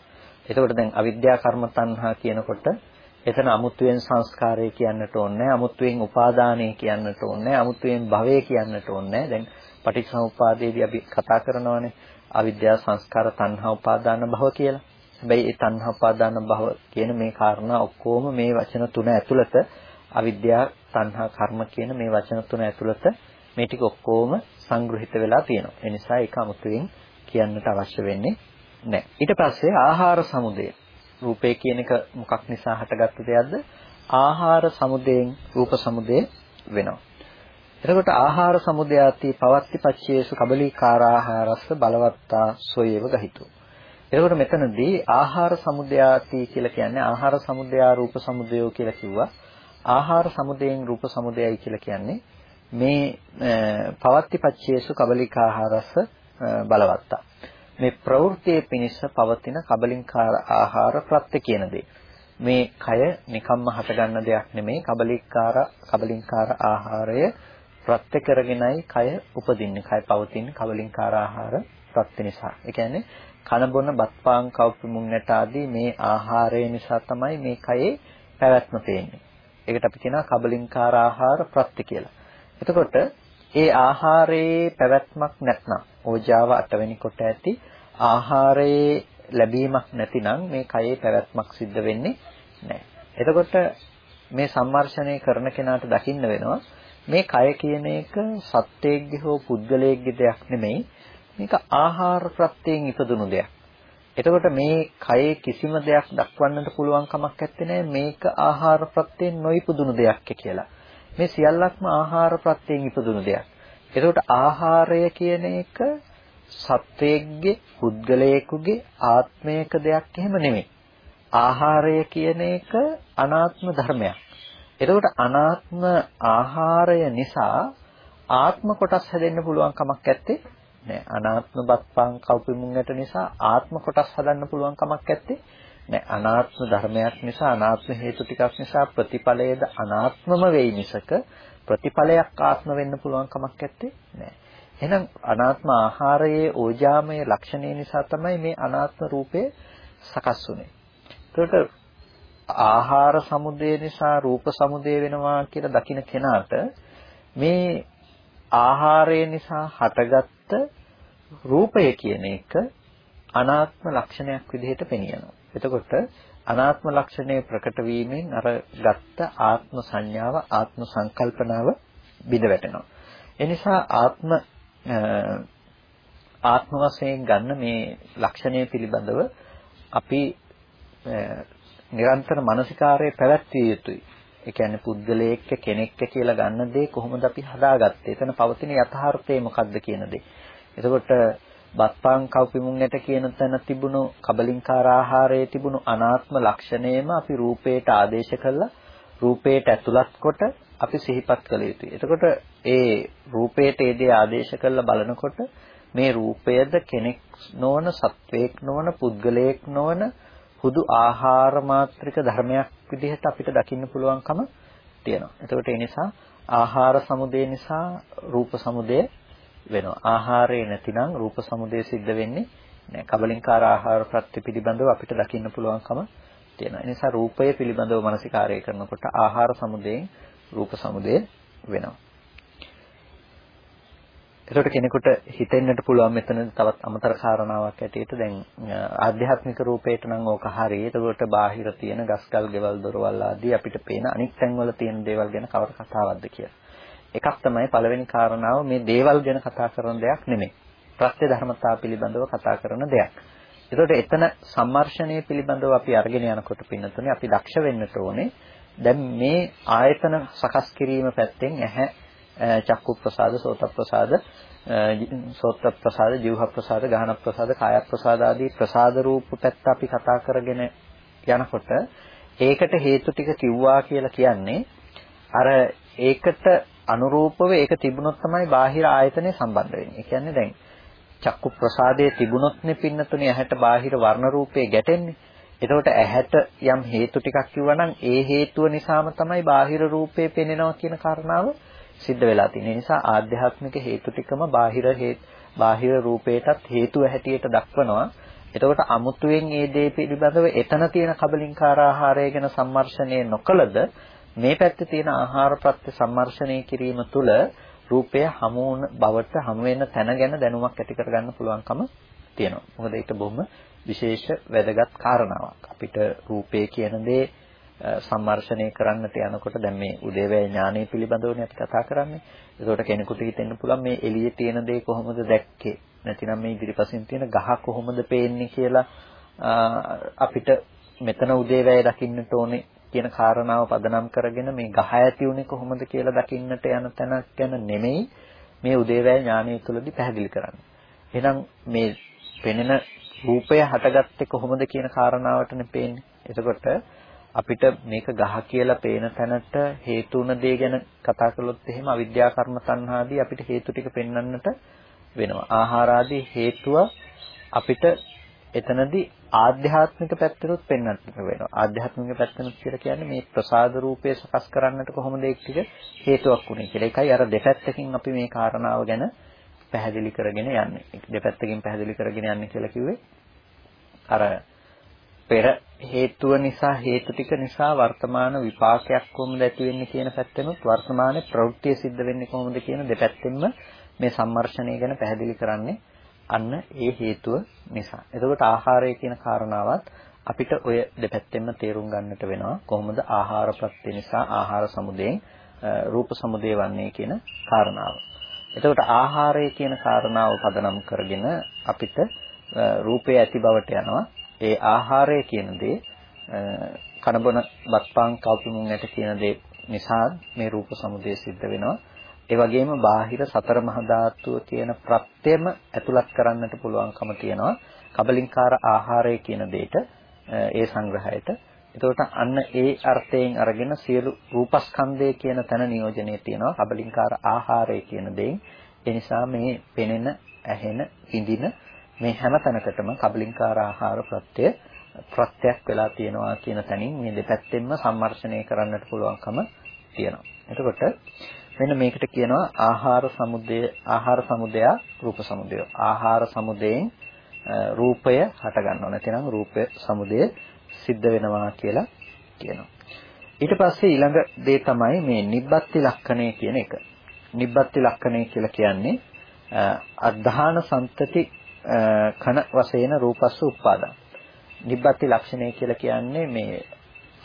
එතකොට දැන් අවිද්‍යා, කර්ම, තණ්හා කියනකොට එතන අමුත්වෙන් සංස්කාරය කියන්නට ඕනේ අමුත්වෙන් උපාදානය කියන්නට ඕනේ අමුත්වෙන් භවය කියන්නට ඕනේ දැන් පටිච්චසමුප්පාදයේදී අපි කතා කරනවානේ අවිද්‍යා සංස්කාර තණ්හා උපාදාන භව කියලා. හැබැයි ඒ තණ්හා උපාදාන භව කියන මේ කාරණා ඔක්කොම මේ වචන තුන ඇතුළත අවිද්‍යා තණ්හා කර්ම කියන මේ වචන තුන ඇතුළත මේ ටික ඔක්කොම සංග්‍රහිත වෙලා තියෙනවා. ඒ නිසා ඒක අමුතුවෙන් කියන්නට අවශ්‍ය වෙන්නේ නැහැ. ඊට පස්සේ ආහාර සමුදය. රූපේ කියන එක මොකක් නිසා හටගත්ත දෙයක්ද? ආහාර සමුදයෙන් රූප සමුදය වෙනවා. එතකොට ආහාර සමුදයාති පවත්ති පච්චේසු කබලීකාරාහාරස්ස බලවත්තා සොයේව ගහිතෝ. එතකොට මෙතනදී ආහාර සමුදයාති කියලා කියන්නේ ආහාර සමුදයා රූප සමුදයෝ කියලා කිව්වා. ආහාර සමුදයෙන් රූප සමුදයයි කියලා කියන්නේ මේ පවත්ති පච්චේසු කබලිකාහාරස්ස බලවත්තා. මේ ප්‍රවෘත්තියේ පිනිස පවතින කබලින්කාර ආහාර ප්‍රත්‍ය කියන දේ. මේ කය නිකම්ම හටගන්න දෙයක් නෙමෙයි කබලින්කාර කබලින්කාර ආහාරය ප්‍රත්‍ය කරගෙනයි කය උපදින්නේ. කය පවතින්නේ කබලින්කාර ආහාර ප්‍රත්‍ය නිසා. ඒ කියන්නේ කන බොන බත් පාන් කව්පි මුන්නට ආදී මේ ආහාරය නිසා තමයි මේ කයේ පැවැත්ම පේන්නේ. ඒකට අපි කියනවා කබලින්කාර ආහාර ප්‍රත්‍ය කියලා. එතකොට ඒ ආහාරයේ පැවැත්මක් නැත්නම් ඕජාව අටවෙනි කොට ඇති ආහාරයේ ලැබීමක් නැතිනම් මේ කයේ පැවැත්මක් සිද්ධ වෙන්නේ නැහැ. එතකොට මේ සම්මර්ෂණය කරන කෙනාට දකින්න වෙනවා මේ කය කියන එක සත්‍යයේගේ හෝ පුද්ගලයේගේ දෙයක් නෙමෙයි මේක ආහාර ප්‍රත්‍යයෙන් ඉපදුණු දෙයක්. එතකොට මේ කයේ කිසිම දෙයක් දක්වන්නට පුළුවන් කමක් නැත්තේ මේක ආහාර ප්‍රත්‍යයෙන් නොයිපදුණු දෙයක් කියලා. මේ සියල්ලක්ම ආහාර ප්‍රත්‍යයෙන් ඉපදුණු දෙයක්. එතකොට ආහාරය කියන එක සත්වයේගේ පුද්ගලයෙකුගේ ආත්මයක දෙයක් එහෙම නෙමෙයි. ආහාරය කියන එක අනාත්ම ධර්මයක්. එතකොට අනාත්ම ආහාරය නිසා ආත්ම කොටස් හැදෙන්න පුළුවන් කමක් නැත්තේ නෑ. අනාත්ම බත්පං කව්පිමුංගට නිසා ආත්ම කොටස් හදන්න පුළුවන් කමක් නැත්තේ නෑ. අනාත්ම ධර්මයක් නිසා අනාත්ම හේතු ටිකක් නිසා ප්‍රතිඵලයේද අනාත්මම වෙයි මිසක ප්‍රතිඵලයක් ආත්ම වෙන්න පුළුවන් කමක් නැත්තේ නෑ. එහෙනම් අනාත්ම ආහාරයේ ඕජාමය ලක්ෂණය නිසා තමයි මේ අනාත්ම රූපය සකස් වුනේ. ඒකට ආහාර සමුදය නිසා රූප සමුදය වෙනවා කියලා දකින කෙනාට මේ ආහාරය නිසා හටගත්ත රූපය කියන එක අනාත්ම ලක්ෂණයක් විදිහට පෙනියනවා. එතකොට අනාත්ම ලක්ෂණය ප්‍රකට වීමෙන් අර ගත්ත ආත්ම සංඥාව ආත්ම සංකල්පනාව බිඳ වැටෙනවා. ඒ නිසා ආත්ම ආත්ම වශයෙන් ගන්න මේ ලක්ෂණය පිළිබඳව අපි නිරන්තර මානසිකාරයේ පැවැත්විය යුතුයි. ඒ කියන්නේ පුද්ගලයෙක් කෙනෙක් කියලා ගන්න දේ කොහොමද අපි හදාගත්තේ? එතන පවතින යථාර්ථය මොකක්ද කියන දේ. එතකොට බත්පාන් කව්පිමුන්නට කියන තැන තිබුණු කබලින්කාර ආහාරයේ තිබුණු අනාත්ම ලක්ෂණයම අපි රූපයට ආදේශ කළා රූපයට ඇතුළත් කොට අපි සිහිපත් කළ යුතුයි. එතකොට ඒ රූපයට ඒ දේ ආදේශ කරලා බලනකොට මේ රූපයද කෙනෙක් නොවන සත්වයක් නොවන පුද්ගලයෙක් නොවන හුදු ආහාර මාත්‍රික ධර්මයක් විදිහට අපිට දකින්න පුළුවන්කම තියෙනවා. එතකොට ඒ නිසා ආහාර සමුදය නිසා රූප සමුදය වෙනවා. ආහාරය නැතිනම් රූප සමුදය සිද්ධ වෙන්නේ නැහැ. කබලින්කාර ආහාර ප්‍රත්‍ය පිළිබඳව අපිට දකින්න පුළුවන්කම තියෙනවා. ඒ නිසා රූපය පිළිබඳව මනසිකාරය කරනකොට ආහාර සමුදයෙන් රූප සමුදය වෙනවා. එතකොට කෙනෙකුට හිතෙන්නට පුළුවන් මෙතන තවත් අමතර කාරණාවක් ඇටියට දැන් ආධ්‍යාත්මික රූපේට නම් ඕක හරියි. එතකොට බාහිර තියෙන ගස්කල්, ගෙවල්, දොරවල් ආදී අපිට පේන අනිත් තැන්වල තියෙන දේවල් ගැන කවර කතාවක්ද කියලා. එකක් තමයි පළවෙනි කාරණාව මේ දේවල් ගැන කතා කරන දෙයක් නෙමෙයි. ප්‍රත්‍ය ධර්මතා පිළිබඳව කතා කරන දෙයක්. එතකොට එතන සම්මර්ෂණය පිළිබඳව අපි අරගෙන යනකොට පින්නතුනේ අපි දක්ෂ වෙන්නට ඕනේ. දැන් මේ ආයතන සකස් කිරීම පැත්තෙන් ඇහැ චක්කු ප්‍රසාද, සෝත ප්‍රසාද, සෝත ප්‍රසාද, જીවහ ප්‍රසාද, ගහන ප්‍රසාද, කාය ප්‍රසාද ආදී ප්‍රසාද රූප පැත්ත අපි කතා කරගෙන යනකොට ඒකට හේතු ටික කිව්වා කියලා කියන්නේ අර ඒකට අනුරූපව ඒක තිබුණොත් තමයි බාහිර ආයතනේ සම්බන්ධ වෙන්නේ. ඒ කියන්නේ දැන් චක්කු ප්‍රසාදයේ තිබුණොත්නේ පින්නතුනේ ඇහැට බාහිර වර්ණ රූපේ ගැටෙන්නේ. එතකොට ඇහැට යම් හේතු ටිකක් කිව්වනම් ඒ හේතුව නිසාම තමයි බාහිර රූපේ පෙනෙනවා කියන කාරණාව සිද්ධ වෙලා තියෙන නිසා ආධ්‍යාත්මික හේතු ටිකම බාහිර බාහිර රූපේටත් හේතුව හැටියට දක්වනවා. එතකොට අමුතුවෙන් මේ දේ පිළිබඳව එතන තියෙන කබලින්කාර ආහාරය ගැන සම්මර්ෂණය නොකළද මේ පැත්තේ තියෙන ආහාර ප්‍රත්‍ය සම්මර්ෂණය කිරීම තුළ රූපය හමු වන බවට හමු වෙන තැන ගැන දැනුමක් ඇති කරගන්න පුළුවන්කම තියෙනවා. මොකද ඒක බොහොම විශේෂ වැදගත් කාරණාවක්. අපිට රූපය කියන දේ සම්මර්ෂණය කරන්නට යනකොට දැන් මේ උදේවැය ඥානය පිළිබඳවනේ අපි කතා කරන්නේ. ඒකට කෙනෙකුට හිතෙන්න පුළුවන් මේ එළියේ තියෙන දේ කොහොමද දැක්කේ? නැතිනම් මේ ඉදිරිපසින් තියෙන ගහ කොහොමද පේන්නේ කියලා අපිට මෙතන උදේවැය දකින්නට ඕනේ කියන කාරණාව පදනම් කරගෙන මේ ගහ ඇති උනේ කොහොමද කියලා දකින්නට යන තැනක් ගැන නෙමෙයි මේ උදේවැය ඥානය තුළදී පැහැදිලි කරන්නේ. එහෙනම් මේ පෙනෙන රූපය හටගත්තේ කොහොමද කියන කාරණාවටනේ පේන්නේ. එතකොට අපිට මේක ගහ කියලා පේන තැනට හේතු වුණ දේ ගැන කතා කළොත් එහෙම අවිද්‍යා කර්ම සංහාදී අපිට හේතු ටික පෙන්වන්නට වෙනවා. ආහාර ආදී හේතුව අපිට එතනදී ආධ්‍යාත්මික පැත්තට පෙන්වන්නට වෙනවා. ආධ්‍යාත්මික පැත්තට කියලා කියන්නේ මේ ප්‍රසාද රූපය සකස් කරන්නට කොහොමද ඒක ටික හේතුවක් වුනේ කියලා. ඒකයි අර දෙපැත්තකින් අපි මේ කාරණාව ගැන පැහැදිලි කරගෙන යන්නේ. දෙපැත්තකින් පැහැදිලි කරගෙන යන්නේ කියලා කිව්වේ අර පෙර හේතුව නිසා හේතු ටික නිසා වර්තමාන විපාකයක් කොහොමද ඇති වෙන්නේ කියන පැත්තෙනුත් වර්තමානයේ ප්‍රවෘත්තිය සිද්ධ වෙන්නේ කොහොමද කියන දෙපැත්තෙන්ම මේ සම්මර්ෂණය ගැන පැහැදිලි කරන්නේ අන්න ඒ හේතුව නිසා. එතකොට ආහාරය කියන කාරණාවත් අපිට ඔය දෙපැත්තෙන්ම තේරුම් ගන්නට වෙනවා කොහොමද ආහාර ප්‍රත්‍ය නිසා ආහාර සමුදයෙන් රූප සමුදය වන්නේ කියන කාරණාව. එතකොට ආහාරය කියන කාරණාව පදනම් කරගෙන අපිට රූපය ඇති බවට යනවා. ඒ ආහාරය කියන දේ කනබන බත්පාන් කල්පමුන් ඇට කියන දේ නිසා මේ රූප සමුදය සිද්ධ වෙනවා. ඒ වගේම බාහිර සතර මහා ධාතුව කියන ප්‍රත්‍යම ඇතුළත් කරන්නට පුළුවන්කම තියෙනවා. කබලින්කාර ආහාරය කියන දෙයට ඒ සංග්‍රහයට. එතකොට අන්න ඒ අර්ථයෙන් අරගෙන සියලු රූපස්කන්ධය කියන තැන නියෝජනය තියෙනවා. කබලින්කාර ආහාරය කියන දෙයින්. ඒ නිසා මේ පෙනෙන, ඇහෙන, විඳින මේ හැම තැනකටම කබලින්කාර ආහාර ප්‍රත්‍ය ප්‍රත්‍යක් වෙලා තියෙනවා කියන තැනින් මේ දෙපැත්තෙන්ම සම්මර්ෂණය කරන්නට පුළුවන්කම තියෙනවා. එතකොට මෙන්න මේකට කියනවා ආහාර සමුදය ආහාර සමුදය රූප සමුදය. ආහාර සමුදයෙන් රූපය හට ගන්නවා. නැතිනම් රූපය සමුදය සිද්ධ වෙනවා කියලා කියනවා. ඊට පස්සේ ඊළඟ දේ තමයි මේ නිබ්බත්ති ලක්ෂණය කියන එක. නිබ්බත්ති ලක්ෂණය කියලා කියන්නේ අධධාන සම්තති කන වශයෙන් රූපස්ස උපාදාන. නිබ්බත්ති ලක්ෂණය කියලා කියන්නේ මේ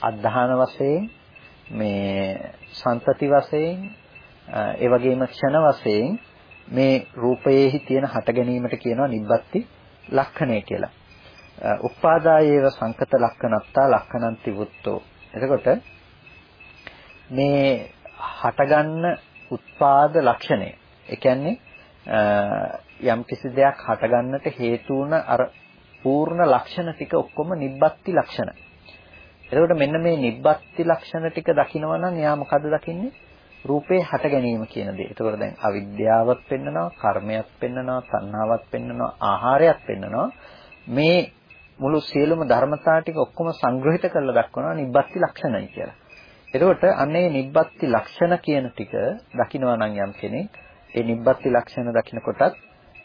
අධධාන වශයෙන් මේ සම්තති වශයෙන් ඒ වගේම ක්ෂණ වශයෙන් මේ රූපයේහි තියෙන හට ගැනීමට කියනවා නිබ්බත්ති ලක්ෂණය කියලා. උපාදායේව සංකත ලක්ෂණත්තා ලක්ෂණන්ති වුත්තෝ. එතකොට මේ හටගන්න උත්පාද ලක්ෂණය. ඒ කියන්නේ යම් කිසි දෙයක් හටගන්නට හේතු වුණ අර පූර්ණ ලක්ෂණ ටික ඔක්කොම නිබ්බත්ති ලක්ෂණ. එතකොට මෙන්න මේ නිබ්බත්ති ලක්ෂණ ටික දකිනවා නම් එයා මොකද දකින්නේ? රූපේ හට ගැනීම කියන දේ. ඒකවල දැන් අවිද්‍යාවත් පෙන්නනවා, කර්මයක් පෙන්නනවා, තණ්හාවක් පෙන්නනවා, ආහාරයක් පෙන්නනවා. මේ මුළු සියලුම ධර්මතා ටික ඔක්කොම සංග්‍රහිත කරලා දක්වනවා නිබ්බත්ති ලක්ෂණයි කියලා. එතකොට අන්නේ නිබ්බත්ති ලක්ෂණ කියන ටික දකිනවා නම් යම් කෙනෙක් ඒ නිබ්බත්ති ලක්ෂණ දකිනකොටත්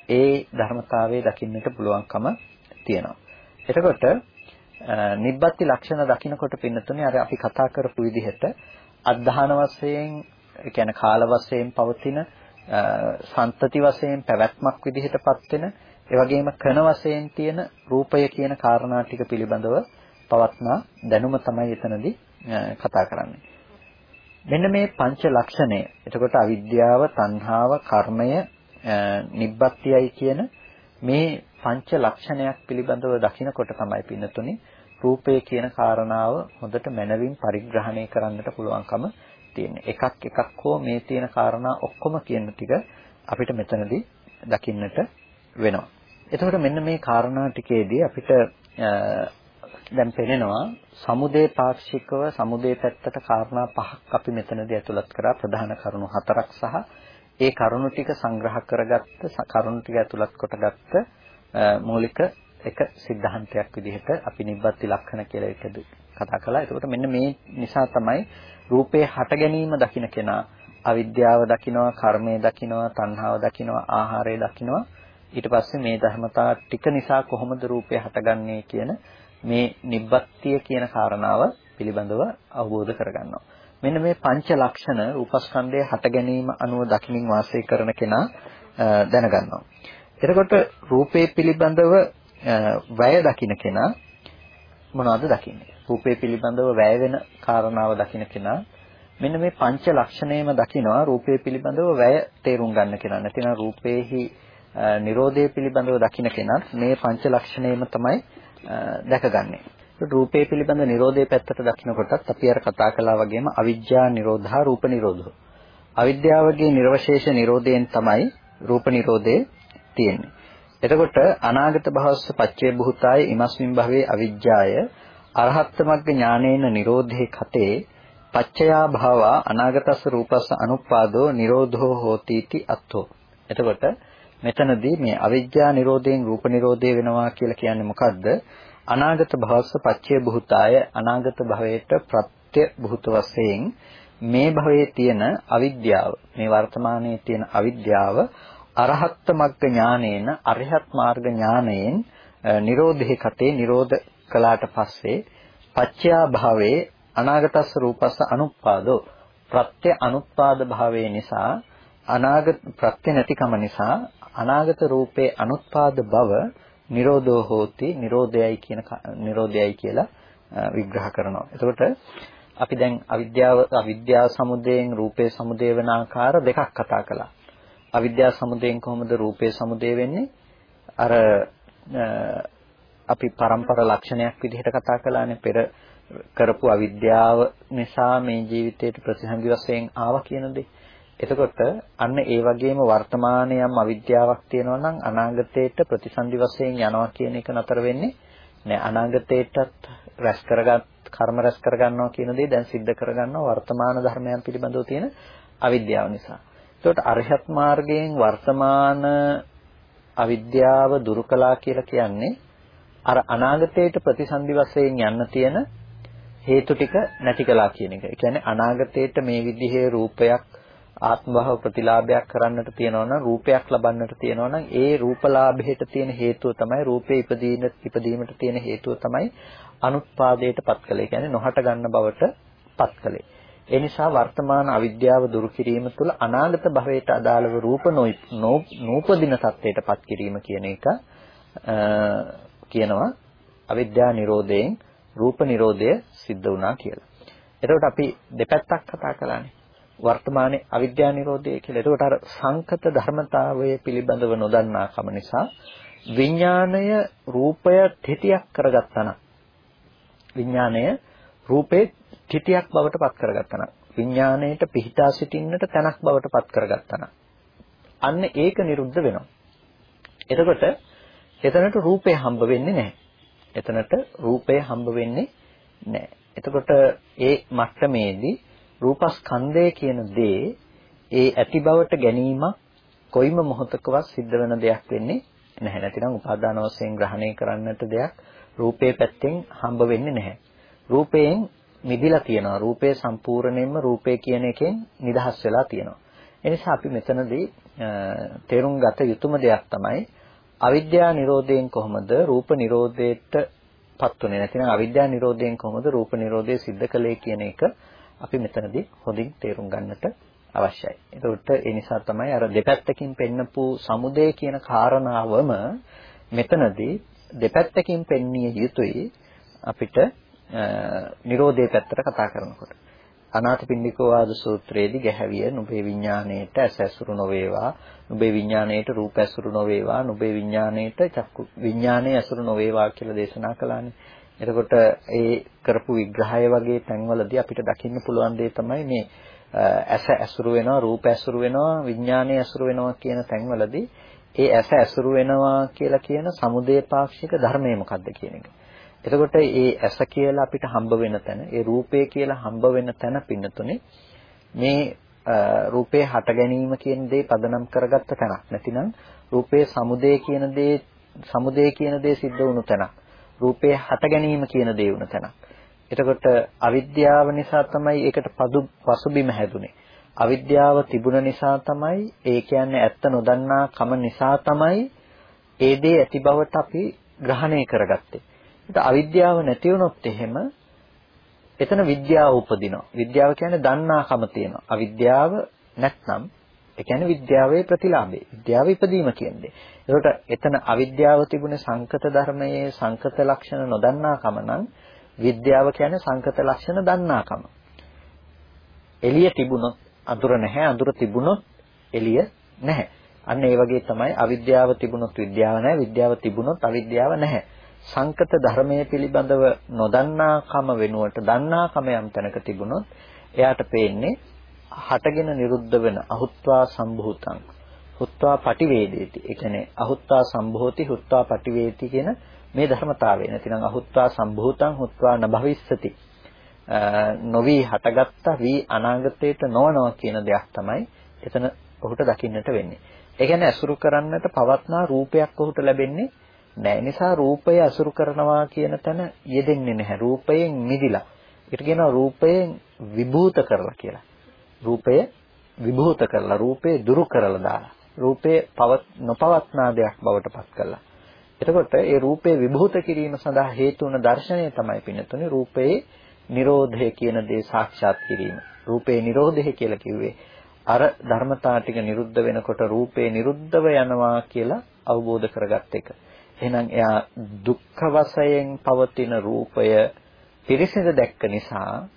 ඒ ධර්මතාවයේ දකින්නට පුළුවන්කම තියෙනවා. එතකොට නිබ්බත්ති ලක්ෂණ දකිනකොට පින්නතුනේ අර අපි කතා කරපු විදිහට අධධාන වශයෙන් ඒ කියන්නේ කාල වශයෙන් පවතින සන්තති වශයෙන් පැවැත්මක් විදිහටපත් වෙන ඒ වගේම කන වශයෙන් තියෙන රූපය කියන කාරණා ටික පිළිබඳව පවත්නා දැනුම තමයි එතනදී කතා කරන්නේ. මෙන්න මේ පංච ලක්ෂණය. එතකොට අවිද්‍යාව, තණ්හාව, කර්මය, නිබ්බත්තියයි කියන මේ පංච ලක්ෂණයක් පිළිබඳව දකිනකොට තමයි පින්නතුනේ රූපය කියන කාරණාව හොඳට මනවින් පරිග්‍රහණය කරන්නට පුළුවන්කම තියෙන්නේ. එකක් එකක් හෝ මේ තියෙන කාරණා ඔක්කොම කියන ටික අපිට මෙතනදී දකින්නට වෙනවා. එතකොට මෙන්න මේ කාරණා ටිකේදී අපිට දැන් පෙනෙනවා සමුදේ පාක්ෂිකව සමුදේ පැත්තට කාරණා පහක් අපි මෙතනදී ඇතුළත් කරා ප්‍රධාන කරුණු හතරක් සහ ඒ කරුණු ටික සංග්‍රහ කරගත්ත කරුණු ටික ඇතුළත් කොටගත්ත මූලික එක સિદ્ધාන්තයක් විදිහට අපි නිබ්බති ලක්ෂණ කියලා එකද කතා කළා. එතකොට මෙන්න මේ නිසා තමයි රූපේ හට ගැනීම දකින්න කෙනා අවිද්‍යාව දකිනවා, කර්මය දකිනවා, තණ්හාව දකිනවා, ආහාරය දකිනවා. ඊට පස්සේ මේ ධර්මතා ටික නිසා කොහොමද රූපය හටගන්නේ කියන මේ නිබ්බත්තිය කියන කාරණාව පිළිබඳව අවබෝධ කරගන්නවා. මෙන්න මේ පංච ලක්ෂණ රූපස්කන්ධයේ හට ගැනීම අනුව දකිමින් වාසය කරන කෙනා දැනගන්නවා. එතකොට රූපේ පිළිබඳව වැය දකින්න කෙනා මොනවද දකින්නේ? රූපේ පිළිබඳව වැය වෙන කාරණාව දකින්න කෙනා මෙන්න මේ පංච ලක්ෂණයම දකිනවා රූපේ පිළිබඳව වැය තේරුම් ගන්න කෙනා. නැතිනම් රූපේහි Nirodhe පිළිබඳව දකින්න කෙනත් මේ පංච ලක්ෂණයම තමයි දැකගන්නේ. රූපේ පිළිබඳ Nirodhe පැත්තට දකින්නකොටත් අපි අර කතා කළා වගේම අවිජ්ජා නිරෝධා රූප නිරෝධෝ. අවිද්‍යාවගේ නිර්වශේෂ නිරෝධයෙන් තමයි රූප නිරෝධය තියෙන්නේ. එතකොට අනාගත භවස්ස පච්චේ බුතාය ඉමස්මින් භවේ අවිජ්ජාය අරහත් මග්ග ඥානේන නිරෝධේ කතේ පච්චයා භාවා අනාගතස්ස රූපස්ස අනුපාදෝ නිරෝධෝ හෝති इति අත්තෝ එතකොට මෙතනදී මේ අවිද්‍යා නිරෝධයෙන් රූප නිරෝධය වෙනවා කියලා කියන්නේ මොකද්ද? අනාගත භවස්ස පච්චය බුතාය අනාගත භවයට ප්‍රත්‍ය බුත වශයෙන් මේ භවයේ තියෙන අවිද්‍යාව මේ වර්තමානයේ තියෙන අවිද්‍යාව අරහත් මග්ග ඥානේන අරහත් මාර්ග ඥානයෙන් නිරෝධේ කතේ නිරෝධ කළාට පස්සේ පච්චයා භාවයේ අනාගතස්ස රූපස්ස අනුප්පාදෝ ප්‍රත්‍ය අනුත්පාද භාවයේ නිසා අනාගත ප්‍රත්‍ය නැතිකම නිසා අනාගත රූපේ අනුත්පාද බව නිරෝධෝ හෝති නිරෝධයයි කියන නිරෝධයයි කියලා විග්‍රහ කරනවා. එතකොට අපි දැන් අවිද්‍යාව අවිද්‍යාව සමුදයෙන් රූපේ සමුදය වෙන ආකාර දෙකක් කතා කළා. අවිද්‍යාව සමුදයෙන් කොහොමද රූපේ සමුදය වෙන්නේ? අර අපි පරම්පර ලක්ෂණයක් විදිහට කතා කළානේ පෙර කරපු අවිද්‍යාව නිසා මේ ජීවිතයට ප්‍රතිසන්දි වශයෙන් ආවා කියන දේ. එතකොට අන්න ඒ වගේම වර්තමානයේ යම් අවිද්‍යාවක් තියෙනවා නම් අනාගතයට ප්‍රතිසන්දි වශයෙන් යනවා කියන එක නතර වෙන්නේ නෑ අනාගතයටත් රැස් කරගත් කර්ම රැස් කරගන්නවා කියන දේ දැන් सिद्ध කරගන්නවා වර්තමාන ධර්මයන් පිළිබඳව තියෙන අවිද්‍යාව නිසා. එතකොට අරහත් මාර්ගයෙන් වර්තමාන අවිද්‍යාව දුරු කළා කියලා කියන්නේ අර අනාගතයට ප්‍රතිසන්දි වශයෙන් යන්න තියෙන හේතු ටික නැති කළා කියන එක. ඒ කියන්නේ අනාගතයට මේ විදිහේ රූපයක් ආත්මභාව ප්‍රතිලාභයක් කරන්නට තියෙනවා නම් රූපයක් ලබන්නට තියෙනවා නම් ඒ රූපලාභයට තියෙන හේතුව තමයි රූපේ ඉපදීන ඉපදීමට තියෙන හේතුව තමයි අනුත්පාදයට පත් කළේ. කියන්නේ නොහට ගන්න බවට පත් කළේ. ඒ නිසා වර්තමාන අවිද්‍යාව දුරු කිරීම තුළ අනාගත භවයට අදාළව රූප නූපදින තත්ත්වයට පත් කිරීම කියන එක කියනවා අවිද්‍යා නිරෝධයෙන් රූප නිරෝධය සිද්ධ වුණා කියලා. එතකොට අපි දෙපැත්තක් කතා කළානේ. වර්තමානයේ අවිද්‍යා නිරෝධය කියලා. එතකොට අර සංකත ධර්මතාවය පිළිබඳව නොදන්නාකම නිසා විඥාණය රූපය තිතියක් කරගත්තා නම් විඥාණය රූපේ තිතියක් බවට පත් කරගත්තා නම් විඥාණයට පිහිටා සිටින්නට තැනක් බවට පත් කරගත්තා නම් අන්න ඒක නිරුද්ධ වෙනවා. එතකොට එතනට රූපය හම්බ වෙන්නේ නැහැ. එතනට රූපය හම්බ වෙන්නේ නැහැ. එතකොට ඒ මට්ටමේදී රූපස්කන්ධය කියන දේ ඒ ඇති බවට ගැනීම කොයිම මොහොතකවත් සිද්ධ වෙන දෙයක් වෙන්නේ නැහැ. නැතිනම් උපාදාන වශයෙන් ග්‍රහණය කරන්නට දෙයක් රූපේ පැත්තෙන් හම්බ වෙන්නේ නැහැ. රූපයෙන් මිදිලා තියෙනවා. රූපේ සම්පූර්ණයෙන්ම රූපේ කියන එකෙන් නිදහස් වෙලා තියෙනවා. එනිසා අපි මෙතනදී තේරුම් ගත යුතුම දෙයක් තමයි අවිද්‍යා නිරෝධයෙන් කොහොමද රූප නිරෝධයට පත්ුනේ නැතිනම් අවිද්‍යා නිරෝධයෙන් කොහොමද රූප නිරෝධය සිද්ධ කළේ කියන එක අපි මෙතනදී හොඳින් තේරුම් ගන්නට අවශ්‍යයි. ඒකට ඒ නිසා තමයි අර දෙපැත්තකින් පෙන්නපු සමුදය කියන කාරණාවම මෙතනදී දෙපැත්තකින් පෙන්විය යුතුයි අපිට නිරෝධයේ පැත්තට කතා කරනකොට. අනාථපිණ්ඩිකෝ ආද සූත්‍රයේදී ගැහැවිය නුඹේ විඥාණයට ඇස ඇසුරු නොවේවා නුඹේ විඥාණයට රූප ඇසුරු නොවේවා නුඹේ විඥාණයට චක්කු විඥාණය ඇසුරු නොවේවා කියලා දේශනා කළානේ එතකොට ඒ කරපු විග්‍රහය වගේ තැන්වලදී අපිට දකින්න පුළුවන් දේ තමයි මේ ඇස ඇසුරු වෙනවා රූප ඇසුරු වෙනවා විඥානය ඇසුරු වෙනවා කියන තැන්වලදී ඒ ඇස ඇසුරු වෙනවා කියලා කියන සමුදේ පාක්ෂික ධර්මය මොකක්ද කියන එක. එතකොට ඒ ඇස කියලා අපිට හම්බ වෙන තැන, ඒ රූපය කියලා හම්බ වෙන තැන පින්නතුනේ මේ රූපේ හට ගැනීම කියන දේ පදනම් කරගත්ත තැනක්. නැතිනම් රූපේ සමුදේ කියන දේ සමුදේ කියන දේ සිද්ධ වුණු තැනක්. රූපේ හට ගැනීම කියන දේ වුණ තැනක්. එතකොට අවිද්‍යාව නිසා තමයි ඒකට පදු පසුබිම හැදුනේ. අවිද්‍යාව තිබුණ නිසා තමයි ඒ කියන්නේ ඇත්ත නොදන්නා කම නිසා තමයි ඒ දේ ඇති බවට අපි ග්‍රහණය කරගත්තේ. ඒත් අවිද්‍යාව නැති වුණොත් එහෙම එතන විද්‍යාව උපදිනවා. විද්‍යාව කියන්නේ දන්නාකම තියෙනවා. අවිද්‍යාව නැත්නම් ඒ කියන්නේ විද්‍යාවේ ප්‍රතිලාභේ. විද්‍යාව ඉදීම කියන්නේ. ඒකට එතන අවිද්‍යාව තිබුණේ සංකත ධර්මයේ සංකත ලක්ෂණ නොදන්නාකම නම් විද්‍යාව කියන්නේ සංකත ලක්ෂණ දන්නාකම. එළිය තිබුණොත් අඳුර නැහැ, අඳුර තිබුණොත් එළිය නැහැ. අන්න ඒ වගේ තමයි අවිද්‍යාව තිබුණොත් විද්‍යාව නැහැ, විද්‍යාව තිබුණොත් අවිද්‍යාව නැහැ. සංකත ධර්මයේ පිළිබඳව නොදන්නාකම වෙනුවට දන්නාකම යම් තැනක තිබුණොත් එයාට පේන්නේ හටගෙන නිරුද්ධ වෙන අහුත්වා සම්භූතං හුත්වා පටිවේදේති. ඒ කියන්නේ අහුත්වා සම්භෝති හුත්වා පටිවේති කියන මේ ධර්මතාවය. නැතිනම් අහුත්වා සම්භූතං හුත්වා නභවිස්සති. නොවි හටගත්තා වී අනාගතයට නොවනවා කියන දෙයක් තමයි එතන ඔහුට දකින්නට වෙන්නේ. ඒ කියන්නේ අසුරු කරන්නට පවත්නා රූපයක් ඔහුට ලැබෙන්නේ නැහැ. නිසා රූපය අසුරු කරනවා කියන තැන යෙදෙන්නේ නැහැ. රූපයෙන් මිදිලා. ඒකට කියනවා රූපයෙන් විභූත කරලා කියලා. රූපය විභූත කරලා රූපේ දුරු කරලා දාලා. රූපේ පවත් නොපවත්නා දෙයක් බවට පත් කළා. එතකොට ඒ රූපේ විභූත කිරීම සඳහා හේතු වන දර්ශනය තමයි පින්නතුනේ රූපේ නිරෝධය කියන දේ සාක්ෂාත් කිරීම. රූපේ නිරෝධය කියලා කිව්වේ අර ධර්මතා ටික නිරුද්ධ වෙනකොට රූපේ නිරුද්ධව යනවා කියලා අවබෝධ කරගත් එක. එහෙනම් එයා දුක්ඛ වශයෙන් පවතින රූපය පිරිසිඳ දැක්ක නිසා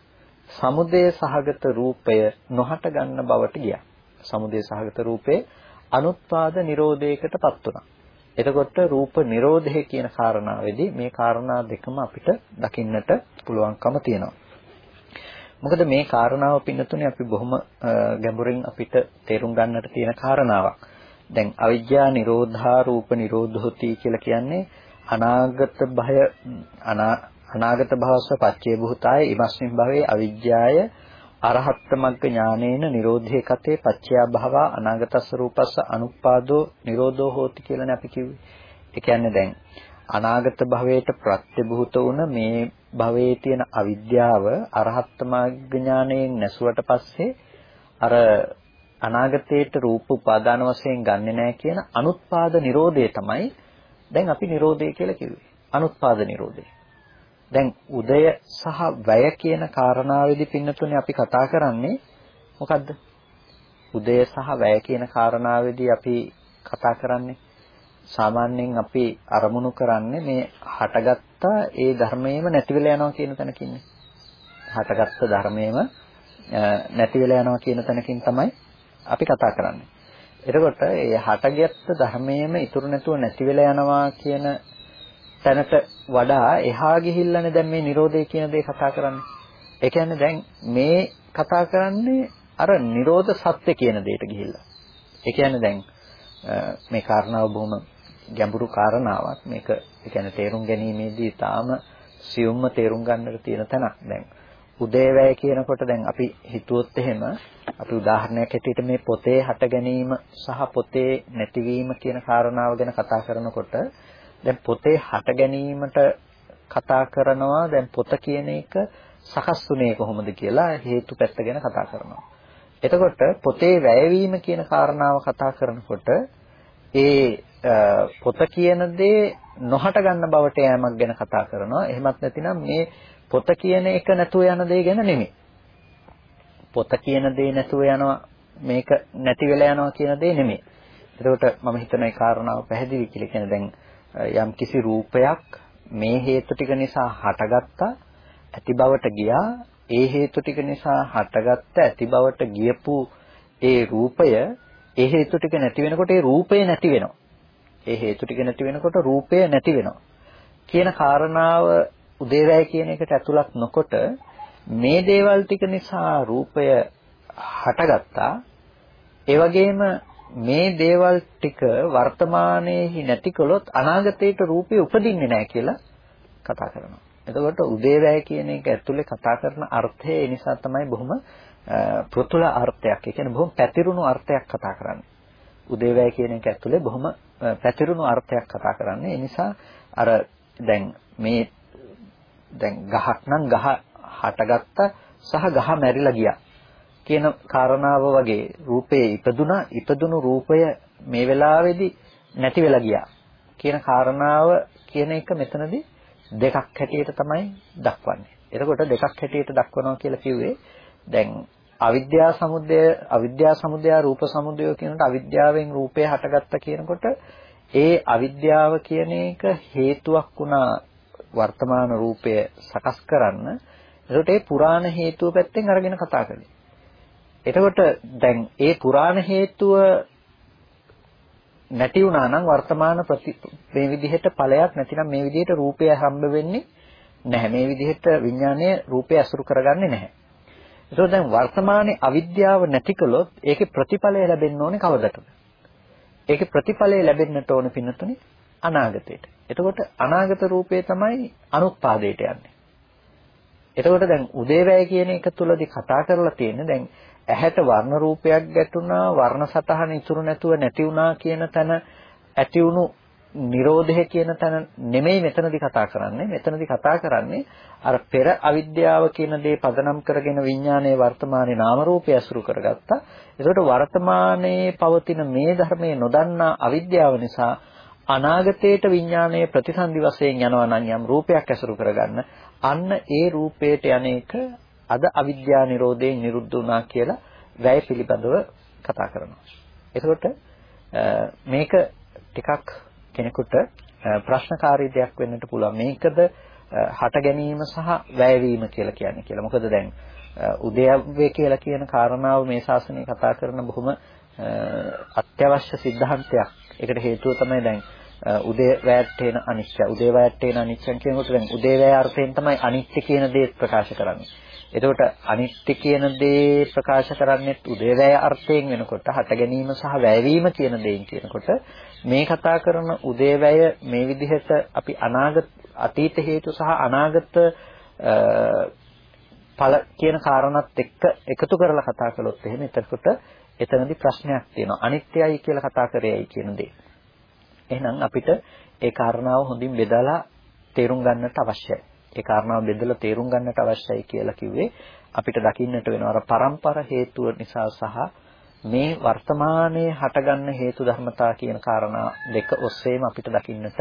සමුදය සහගත රූපය නොහට ගන්න බවට ගියා. සමුදය සහගත රූපේ අනුත්පාද නිරෝධයකටපත් වුණා. එතකොට රූප නිරෝධය කියන කාරණාවේදී මේ කාරණා දෙකම අපිට දකින්නට පුළුවන්කම තියෙනවා. මොකද මේ කාරණාව පින්නතුනේ අපි බොහොම ගැඹුරින් අපිට තේරුම් ගන්නට තියෙන කාරණාවක්. දැන් අවිජ්ජා නිරෝධා රූප නිරෝධෝති කියලා කියන්නේ අනාගත භය අනාගත භවස්ස පච්චේ භූතාය ඉමස්මින් භවේ අවිජ්ජාය අරහත් මග්ග ඥානේන නිරෝධේ කතේ පච්චයා භව අනාගතස්ස රූපස්ස අනුපාදෝ නිරෝධෝ හෝති කියලානේ අපි කිව්වේ. ඒ කියන්නේ දැන් අනාගත භවයට ප්‍රත්‍යභූත වුණ මේ භවයේ තියෙන අවිද්‍යාව අරහත් මාර්ග ඥාණයෙන් නැසුවට පස්සේ අර අනාගතයේට රූප උපාදාන වශයෙන් ගන්නෙ නැහැ කියන අනුත්පාද නිරෝධය තමයි දැන් අපි නිරෝධය කියලා කිව්වේ. අනුත්පාද නිරෝධය. දැන් උදය සහ වැය කියන කාරණාවේදී පින්නතුනේ අපි කතා කරන්නේ මොකද්ද? උදය සහ වැය කියන කාරණාවේදී අපි කතා කරන්නේ සාමාන්‍යයෙන් අපි අරමුණු කරන්නේ මේ හටගත්ත ඒ ධර්මයේම නැති වෙලා යනවා කියන තැනකින්නේ. හටගත්ත ධර්මයේම නැති වෙලා යනවා කියන තැනකින් තමයි අපි කතා කරන්නේ. එතකොට ඒ හටගත්ත ධර්මයේම ඉතුරු නැතුව නැති වෙලා යනවා කියන තැනට වඩා එහා ගිහිල්ලානේ දැන් මේ Nirodhe කියන දේ කතා කරන්නේ. ඒ කියන්නේ දැන් මේ කතා කරන්නේ අර Nirodha සත්‍ය කියන දෙයට ගිහිල්ලා. ඒ කියන්නේ දැන් මේ කාරණාව බොහොම ගැඹුරු කාරණාවක්. මේක ඒ කියන්නේ තේරුම් ගැනීමේදී තාම සියුම්ම තේරුම් ගන්නට තියෙන තැනක්. දැන් උදේවැය කියනකොට දැන් අපි හිතුවොත් එහෙම අපි උදාහරණයක් ඇටියට මේ පොතේ හට ගැනීම සහ පොතේ නැතිවීම කියන කාරණාව ගැන කතා කරනකොට දැන් පොතේ හට ගැනීමට කතා කරනවා දැන් පොත කියන එක සකස් වුණේ කොහොමද කියලා හේතු පැත්ත ගැන කතා කරනවා. එතකොට පොතේ වැයවීම කියන කාරණාව කතා කරනකොට ඒ පොත කියන දේ නොහට ගන්න බවට යෑමක් ගැන කතා කරනවා. එහෙමත් නැතිනම් මේ පොත කියන එක නැතුව යන දේ ගැන නෙමෙයි. පොත කියන දේ නැතුව යනවා මේක නැති වෙලා යනවා කියන දේ නෙමෙයි. එතකොට මම හිතන ඒ කාරණාව පැහැදිලි කියලා කියන දැන් යම් කිසි රූපයක් මේ හේතු ටික නිසා හටගත්තා ඇති බවට ගියා ඒ හේතු ටික නිසා හටගත්ත ඇති බවට ගියපු ඒ රූපය ඒ හේතු ටික නැති වෙනකොට ඒ රූපය නැති වෙනවා ඒ හේතු ටික නැති වෙනකොට රූපය නැති වෙනවා. කියන කාරණාව උදේවැය කියන එකට ඇතුළත් නොකොට මේ දේවල් ටික නිසා රූපය හටගත්තා. ඒ වගේම මේ දේවල් ටික වර්තමානයේ නැතිකොලොත් අනාගතයට රූපය උපදින්නේ නැහැ කියලා කතා කරනවා. එතකොට උදේවැය කියන එක ඇතුලේ කතා කරන අර්ථය ඒ නිසා තමයි බොහොම පෘතුල අර්ථයක්. ඒ කියන්නේ බොහොම පැතිරුණු අර්ථයක් කතා කරන්නේ. උදේවැය කියන එක ඇතුලේ බොහොම පැතිරුණු අර්ථයක් කතා කරන්නේ. ඒ නිසා අර දැන් මේ දැන් ගහක් නම් ගහ හටගත්ත සහ ගහ මැරිලා ගියා කියන කාරණාව වගේ රූපේ ඉපදුනා ඉපදුණු රූපය මේ වෙලාවේදී නැති වෙලා ගියා කියන කාරණාව කියන එක මෙතනදී දෙකක් හැටියට තමයි දක්වන්නේ. එතකොට දෙකක් හැටියට දක්වනවා කියලා කිව්වේ දැන් අවිද්‍යා සමුදය අවිද්‍යා සමුදය රූප සමුදය කියනකොට අවිද්‍යාවෙන් රූපය හටගත්ත කියනකොට ඒ අවිද්‍යාව කියන එක හේතුවක් වුණා වර්තමාන රූපය සකස් කරන්න. එතකොට ඒ පුරාණ හේතුව පැත්තෙන් අරගෙන කතා කළේ. එතකොට දැන් ඒ පුරාණ හේතුව නැති වුණා නම් වර්තමාන මේ විදිහට ඵලයක් නැතිනම් මේ විදිහට රූපය හම්බ වෙන්නේ නැහැ. මේ විදිහට විඥානය රූපය අසුරු කරගන්නේ නැහැ. ඒකෝ දැන් වර්තමානයේ අවිද්‍යාව නැති කළොත් ඒකේ ප්‍රතිඵලය ලැබෙන්න ඕනේ කවදටද? ඒකේ ප්‍රතිඵලය ලැබෙන්නට ඕන පින්නතුනේ අනාගතයට. එතකොට අනාගත රූපේ තමයි අනුත්පාදයට යන්නේ. එතකොට දැන් උදේවැය කියන එක තුලදී කතා කරලා තියෙන්නේ දැන් ඇහැට වර්ණ රූපයක් ගැටුණා වර්ණ සතහන ඉතුරු නැතුව නැති වුණා කියන තැන ඇති වුණු නිරෝධය කියන තැන නෙමෙයි මෙතනදී කතා කරන්නේ. මෙතනදී කතා කරන්නේ අර පෙර අවිද්‍යාව කියන දේ පදනම් කරගෙන විඥානයේ වර්තමානයේ නාම රූපය අසුරු කරගත්තා. ඒකට වර්තමානයේ පවතින මේ ධර්මයේ නොදන්නා අවිද්‍යාව නිසා අනාගතයට විඥානයේ ප්‍රතිසන්දි වශයෙන් යනවා නම් යම් රූපයක් අසුරු කරගන්න අන්න ඒ රූපයට යන්නේක අද අවිද්‍යා නිරෝධයෙන් නිරුද්ධ වුණා කියලා වැය පිළිබඳව කතා කරනවා. එතකොට මේක ටිකක් කෙනෙකුට ප්‍රශ්නකාරී දෙයක් වෙන්නට පුළුවන්. මේකද හට ගැනීම සහ වැයවීම කියලා කියන්නේ කියලා. මොකද දැන් උදයව්වේ කියලා කියන කාරණාව මේ ශාසනය කතා කරන බොහොම අත්‍යවශ්‍ය સિદ્ધාන්තයක්. ඒකට හේතුව තමයි දැන් උදේ වැයට එන අනිත්‍ය උදේ වැයට එන අනිත්‍යන් කියනකොට දැන් උදේ වැය අර්ථයෙන් තමයි අනිත්‍ය කියන දේ ප්‍රකාශ කරන්නේ. එතකොට අනිත්‍ය කියන දේ ප්‍රකාශ කරන්නේ උදේවැය අර්ථයෙන් වෙනකොට හට ගැනීම සහ වැයවීම කියන දේෙන් කියනකොට මේ කතා කරන උදේවැය මේ විදිහට අපි අනාගත අතීත හේතු සහ අනාගත ඵල කියන කාරණාත් එක්ක එකතු කරලා කතා කළොත් එහෙම එතකොට එතනදී ප්‍රශ්නයක් තියෙනවා අනිත්‍යයි කියලා කතා කරේයි කියන දේ. එහෙනම් අපිට ඒ කාරණාව හොඳින් බෙදලා තේරුම් ගන්නට අවශ්‍යයි. ඒ කාරණාව බෙදලා තේරුම් ගන්නට අවශ්‍යයි කියලා කිව්වේ අපිට දකින්නට වෙනවා අර පරම්පර හේතුව නිසා සහ මේ වර්තමානයේ හටගන්න හේතු ධර්මතා කියන කාරණා දෙක ඔස්සේම අපිට දකින්නට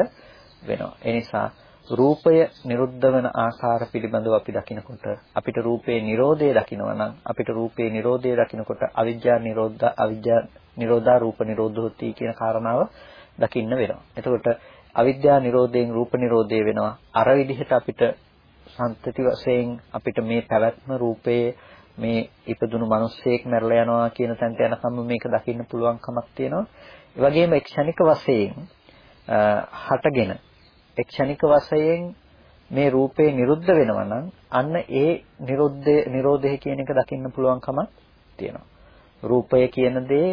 වෙනවා. ඒ නිසා රූපය නිරුද්ධ වෙන ආකාර පිළිබඳව අපි දකිනකොට අපිට රූපේ Nirodhe දකිනවා නම් අපිට රූපේ Nirodhe දකිනකොට අවිජ්ජා නිරෝධ අවිජ්ජා නිරෝධා රූප නිරෝධෝති කියන කාරණාව දකින්න වෙනවා. එතකොට අවිද්‍යා නිරෝධයෙන් රූප නිරෝධය වෙනවා. අර විදිහට අපිට සම්තති වශයෙන් අපිට මේ පැවැත්ම රූපයේ මේ ඉපදුණු මිනිස්සෙක් මැරලා යනවා කියන තැනට යනකම් මේක දකින්න පුළුවන්කමක් තියෙනවා. ඒ වගේම ක්ෂණික වශයෙන් හටගෙන ක්ෂණික වශයෙන් මේ රූපේ නිරුද්ධ වෙනවා නම් අන්න ඒ නිරෝධය නිරෝධය කියන එක දකින්න පුළුවන්කමක් තියෙනවා. රූපය කියන දේ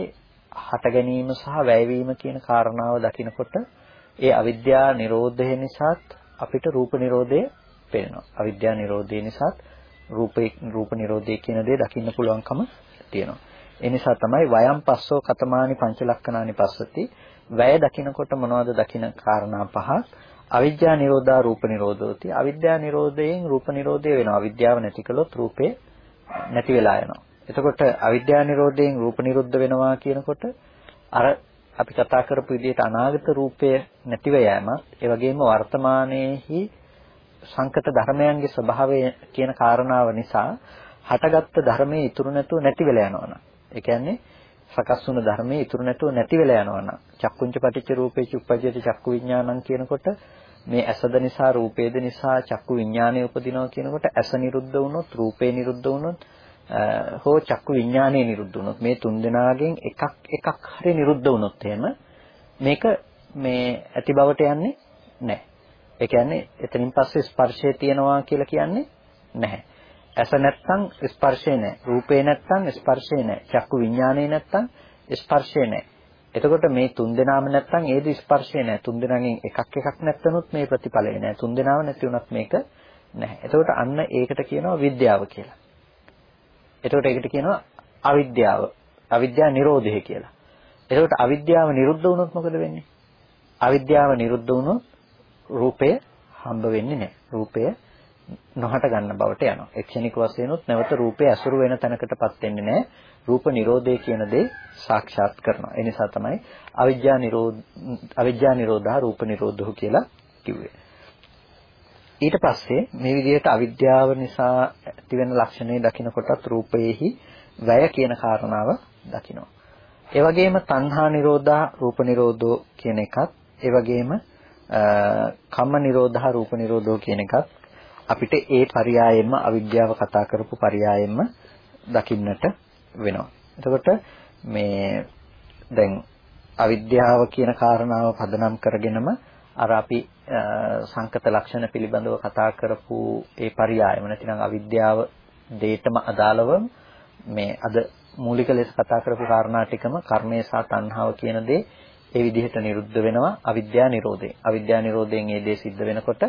හට ගැනීම සහ වැයවීම කියන කාරණාව දකිනකොට ඒ අවිද්‍යා නිරෝධය නිසාත් අපිට රූප නිරෝධය පේනවා. අවිද්‍යා නිරෝධය නිසාත් රූපේ රූප නිරෝධය කියන දේ දකින්න පුළුවන්කම තියෙනවා. ඒ නිසා තමයි වයම් පස්සෝ කතමානි පංචලක්කනානි පස්සති. වැය දකිනකොට මොනවද දකින කාරණා පහක්? අවිද්‍යා නිරෝධා රූප නිරෝධෝති. අවිද්‍යා නිරෝධයෙන් රූප නිරෝධය වෙනවා. අවිද්‍යාව නැති කළොත් රූපේ නැති වෙලා යනවා. එතකොට අවිද්‍යා නිරෝධයෙන් රූප නිරුද්ධ වෙනවා කියනකොට අර අපි කතා කරපු විදිහට අනාගත රූපය නැතිව යෑමත් ඒ වගේම වර්තමානයේහි සංකත ධර්මයන්ගේ ස්වභාවය කියන කාරණාව නිසා හටගත්ත ධර්මයේ ඉතුරු නැතුව නැති වෙලා යනවනම් ඒ කියන්නේ සකස් වුණු ධර්මයේ ඉතුරු නැතුව නැති වෙලා යනවනම් චක්කුංච පටිච්ච රූපේ චුප්පජ්ජති චක්කු විඥානං කියනකොට මේ ඇසද නිසා රූපේද නිසා චක්කු විඥානය උපදිනවා කියනකොට ඇස නිරුද්ධ වුණොත් රූපේ නිරුද්ධ වුණොත් හෝ චක්කු විඥානය නිරුද්ධ වුණොත් මේ තුන් දෙනාගෙන් එකක් එකක් හරි නිරුද්ධ වුණොත් එහෙම මේක මේ ඇති බවට යන්නේ නැහැ. ඒ කියන්නේ එතනින් පස්සේ ස්පර්ශය තියනවා කියලා කියන්නේ නැහැ. ඇස නැත්තම් ස්පර්ශය නැහැ. රූපේ නැත්තම් ස්පර්ශය නැහැ. චක්කු විඥානේ නැත්තම් ස්පර්ශය නැහැ. එතකොට මේ තුන් දෙනාම නැත්තම් ඒද ස්පර්ශය නැහැ. තුන් දෙනාගෙන් එකක් එකක් නැත්තනොත් මේ ප්‍රතිඵලය නැහැ. තුන් දෙනාම නැති වුණත් මේක නැහැ. එතකොට අන්න ඒකට කියනවා විද්‍යාව කියලා. එතකොට ඒකට කියනවා අවිද්‍යාව. අවිද්‍යා නිරෝධය කියලා. එතකොට අවිද්‍යාව නිරුද්ධ වුණොත් මොකද වෙන්නේ? අවිද්‍යාව නිරුද්ධ වුණොත් රූපය හම්බ වෙන්නේ නැහැ. රූපය නොහට ගන්න බවට යනවා. එක්ෂණික වශයෙන් උත් නැවත රූපය අසුරු වෙන තැනකටපත් වෙන්නේ නැහැ. රූප නිරෝධය කියන දේ සාක්ෂාත් කරනවා. ඒ නිසා තමයි අවිජ්ජා නිරෝධ අවිජ්ජා නිරෝධා රූප නිරෝධෝ කියලා කිව්වේ. ඊට පස්සේ මේ විදිහට අවිද්‍යාව නිසා ඇතිවෙන ලක්ෂණය දකිනකොටත් රූපයේහි වැය කියන කාරණාව දකිනවා. ඒ වගේම තණ්හා නිරෝධා රූප නිරෝධෝ කියන එකත් ඒ වගේම කම්ම නිරෝධා රූප නිරෝධෝ කියන එකත් අපිට ඒ පරයයෙන්ම අවිද්‍යාව කතා කරපු පරයයෙන්ම දකින්නට වෙනවා. එතකොට මේ දැන් අවිද්‍යාව කියන කාරණාව පදනම් කරගෙනම අර අපි සංකත ලක්ෂණ පිළිබඳව කතා කරපු ඒ පරයයම නැතිනම් අවිද්‍යාව දෙයටම අදාළව මේ අද මූලික ලෙස කතා කරපු කාරණා ටිකම කර්මය සහ තණ්හාව කියන දේ ඒ විදිහට නිරුද්ධ වෙනවා අවිද්‍යා නිරෝධයෙන්. අවිද්‍යා නිරෝධයෙන් මේ දේ සිද්ධ වෙනකොට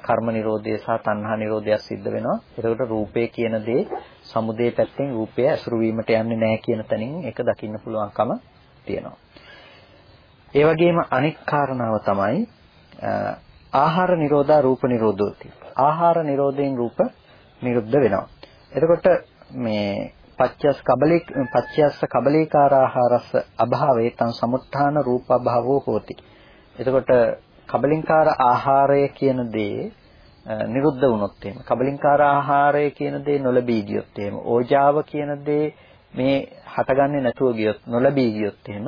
කර්ම නිරෝධය සහ තණ්හා නිරෝධය සිද්ධ වෙනවා. එතකොට රූපේ කියන දේ සමුදේ පැත්තෙන් රූපය ඇසුරු වීමට යන්නේ නැහැ කියන තැනින් ඒක දකින්න පුළුවන්කම තියෙනවා. ඒ වගේම අනෙක් කාරණාව තමයි ආහාර නිරෝධා රූප නිරෝධෝති. ආහාර නිරෝධයෙන් රූප නිරුද්ධ වෙනවා. එතකොට මේ පච්චස් කබලේ පච්චයස්ස කබලේකාර ආහාරස්ස අභාවේ තං සමුත්ථාන රූප අභාවෝ හෝති. එතකොට කබලින්කාර ආහාරය කියන දේ නිරුද්ධ වුණොත් එහෙම කබලින්කාර ආහාරය කියන දේ නොලැබී ගියොත් එහෙම ඕජාව කියන දේ මේ හටගන්නේ නැතුව ගියොත් නොලැබී ගියොත් එහෙම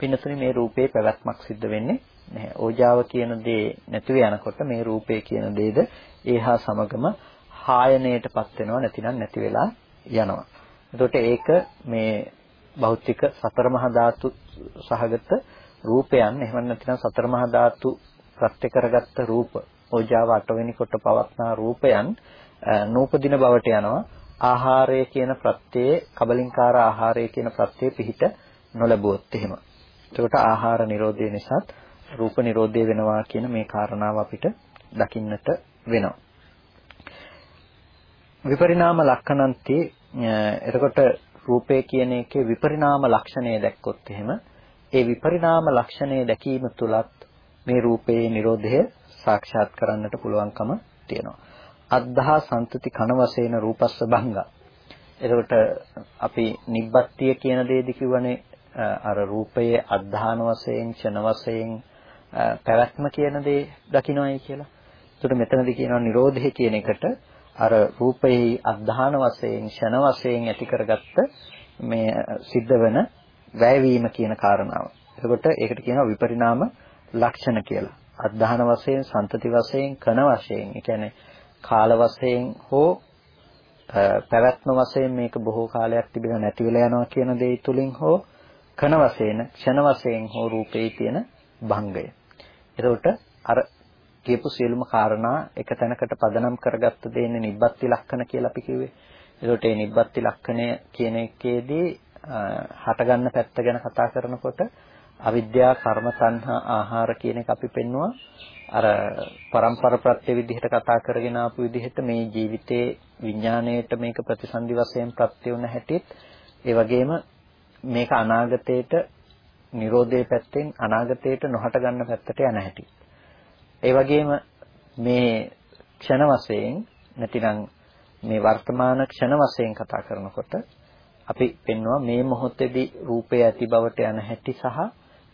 පින්නතුනි මේ රූපේ පැවැත්මක් සිද්ධ වෙන්නේ නැහැ. ඕජාව කියන දේ නැතිව යනකොට මේ රූපේ කියන දේද ඒහා සමගම හායනයටපත් වෙනවා නැතිනම් නැති වෙලා යනවා. එතකොට ඒක මේ භෞතික සතර මහා ධාතු සහගත රූපයන් එහෙම නැත්නම් සතර මහා ධාතු ප්‍රත්‍ය කරගත්ත රූප ඕජාව අටවෙනි කොට පවත්නා රූපයන් නූපදින බවට යනවා ආහාරය කියන ප්‍රත්‍යයේ කබලින්කාර ආහාරය කියන ප්‍රත්‍යයේ පිහිට නොලැබුවොත් එහෙම. එතකොට ආහාර නිරෝධය නිසා රූප නිරෝධය වෙනවා කියන මේ කාරණාව අපිට දකින්නට වෙනවා. විපරිණාම ලක්ෂණන්ති එතකොට රූපය කියන එකේ විපරිණාම ලක්ෂණය දැක්කොත් එහෙම ඒ විපරිණාම ලක්ෂණය දැකීම තුලත් මේ රූපයේ Nirodhaය සාක්ෂාත් කරන්නට පුළුවන්කම තියෙනවා. අද්ධා සන්තති කන වශයෙන් රූපස්ස භංගා. එතකොට අපි නිබ්බත්තිය කියන දේදි කිව්වනේ අර රූපයේ අද්ධාන වශයෙන් ක්ෂණ වශයෙන් පැවැත්ම කියන දේ දකින්නයි කියලා. එතකොට මෙතනදී කියනවා Nirodhe කියන එකට අර රූපයේ අද්ධාන වශයෙන් ක්ෂණ වශයෙන් ඇති කරගත්ත මේ සිද්ධ වෙන වැයවීම කියන කාරණාව. එතකොට ඒකට කියනවා විපරිණාම ලක්ෂණ කියලා. අධධාන වශයෙන්, සන්තති වශයෙන්, කන වශයෙන්, ඒ කියන්නේ කාල වශයෙන් හෝ පැවැත්ම වශයෙන් මේක බොහෝ කාලයක් තිබෙන නැති වෙලා යනවා කියන දේ තුලින් හෝ කන වශයෙන්, ක්ෂණ වශයෙන් හෝ රූපේ තියෙන භංගය. එතකොට අර කියපු සියලුම කාරණා එක තැනකට පදනම් කරගත්ත දෙන්නේ නිබ්බත්ති ලක්ෂණ කියලා අපි කිව්වේ. එතකොට මේ නිබ්බත්ති ලක්ෂණය කියන එකේදී හටගන්න පැත්ත ගැන කතා කරනකොට අවිද්‍යා කර්ම සංහා ආහාර කියන එක අපි පෙන්නවා අර පරම්පර ප්‍රත්‍ය විදිහට කතා කරගෙන ආපු විදිහට මේ ජීවිතේ විඥාණයට මේක ප්‍රතිසන්දි වශයෙන් ප්‍රත්‍ය වුණ හැටිත් ඒ වගේම මේක අනාගතයට Nirodhe පැත්තෙන් අනාගතයට නොහට ගන්න පැත්තට යන හැටි. ඒ වගේම මේ ක්ෂණ වශයෙන් නැතිනම් මේ වර්තමාන ක්ෂණ වශයෙන් කතා කරනකොට අපි පෙන්නවා මේ මොහොතේදී රූපය ඇති බවට යන හැටි සහ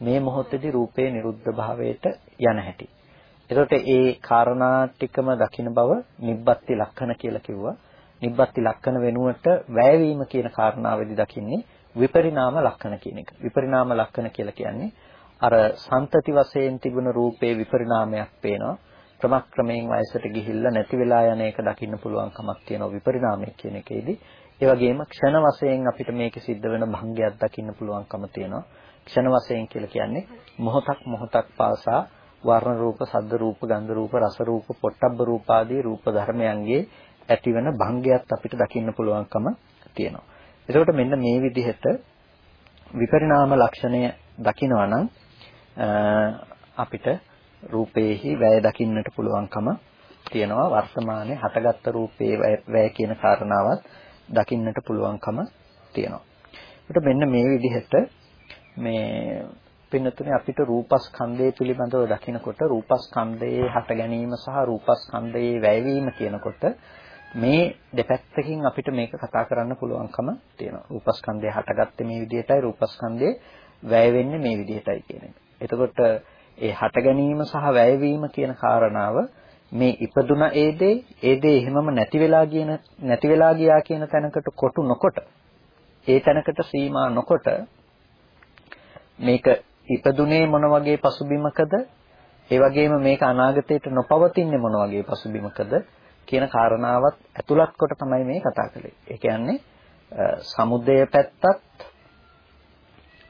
මේ මොහොතේදී රූපේ නිරුද්ධ භාවයට යන හැටි. එතකොට ඒ කාරණා ටිකම දකින්න බව නිබ්බත්ති ලක්ෂණ කියලා කිව්වා. නිබ්බත්ති ලක්ෂණ වෙනුවට වැයවීම කියන කාරණාවෙදි දකින්නේ විපරිණාම ලක්ෂණ කියන එක. විපරිණාම ලක්ෂණ කියලා කියන්නේ අර සන්තති වශයෙන් තිබුණ රූපේ විපරිණාමයක් පේනවා. ක්‍රමක්‍රමයෙන් වයසට ගිහිල්ලා නැති වෙලා යන එක දකින්න පුළුවන් කමක් තියෙනවා විපරිණාමය කියන එකේදී. ඒ වගේම ක්ෂණ වශයෙන් අපිට මේකේ සිද්ධ වෙන භංගයක් දකින්න පුළුවන්කම තියෙනවා. ක්ෂණ වශයෙන් කියලා කියන්නේ මොහොතක් මොහොතක් පාසා වර්ණ රූප, සද්ද රූප, ගන්ධ රූප, රස රූප, පොට්ටබ්බ රූප ආදී රූප ධර්මයන්ගේ ඇතිවන භංගයත් අපිට දකින්න පුළුවන්කම තියෙනවා. එතකොට මෙන්න මේ විදිහට විපරිණාම ලක්ෂණය දකිනවා නම් අපිට රූපේහි වැය දකින්නට පුළුවන්කම තියෙනවා වර්තමානයේ හටගත්තු රූපේ වැය කියන කාරණාවත් දකින්නට පුළුවන්කම තියෙනවා. ඒකට මෙන්න මේ විදිහට මේ පින්නතුනේ අපිට රූපස්කන්ධය පිළිබඳව දකිනකොට රූපස්කන්ධයේ හට ගැනීම සහ රූපස්කන්ධයේ වැයවීම කියනකොට මේ දෙපැත්තකින් අපිට මේක කතා කරන්න පුළුවන්කම තියෙනවා. රූපස්කන්ධය හටගත්තේ මේ විදිහටයි රූපස්කන්ධය වැය වෙන්නේ මේ විදිහටයි කියන එක. එතකොට ඒ හට ගැනීම සහ වැයවීම කියන කාරණාව මේ ඉපදුන ඒ දේ ඒ දේ එහෙමම නැති වෙලා කියන නැති වෙලා ගියා කියන තැනකට කොටු නොකොට ඒ තැනකට සීමා නොකොට මේක ඉපදුනේ මොන වගේ පසුබිමකද ඒ වගේම මේක අනාගතයට නොපවතින්නේ මොන වගේ පසුබිමකද කියන කාරණාවත් ඇතුළත් කොට තමයි මේ කතා කළේ. ඒ කියන්නේ සමුදය පැත්තත්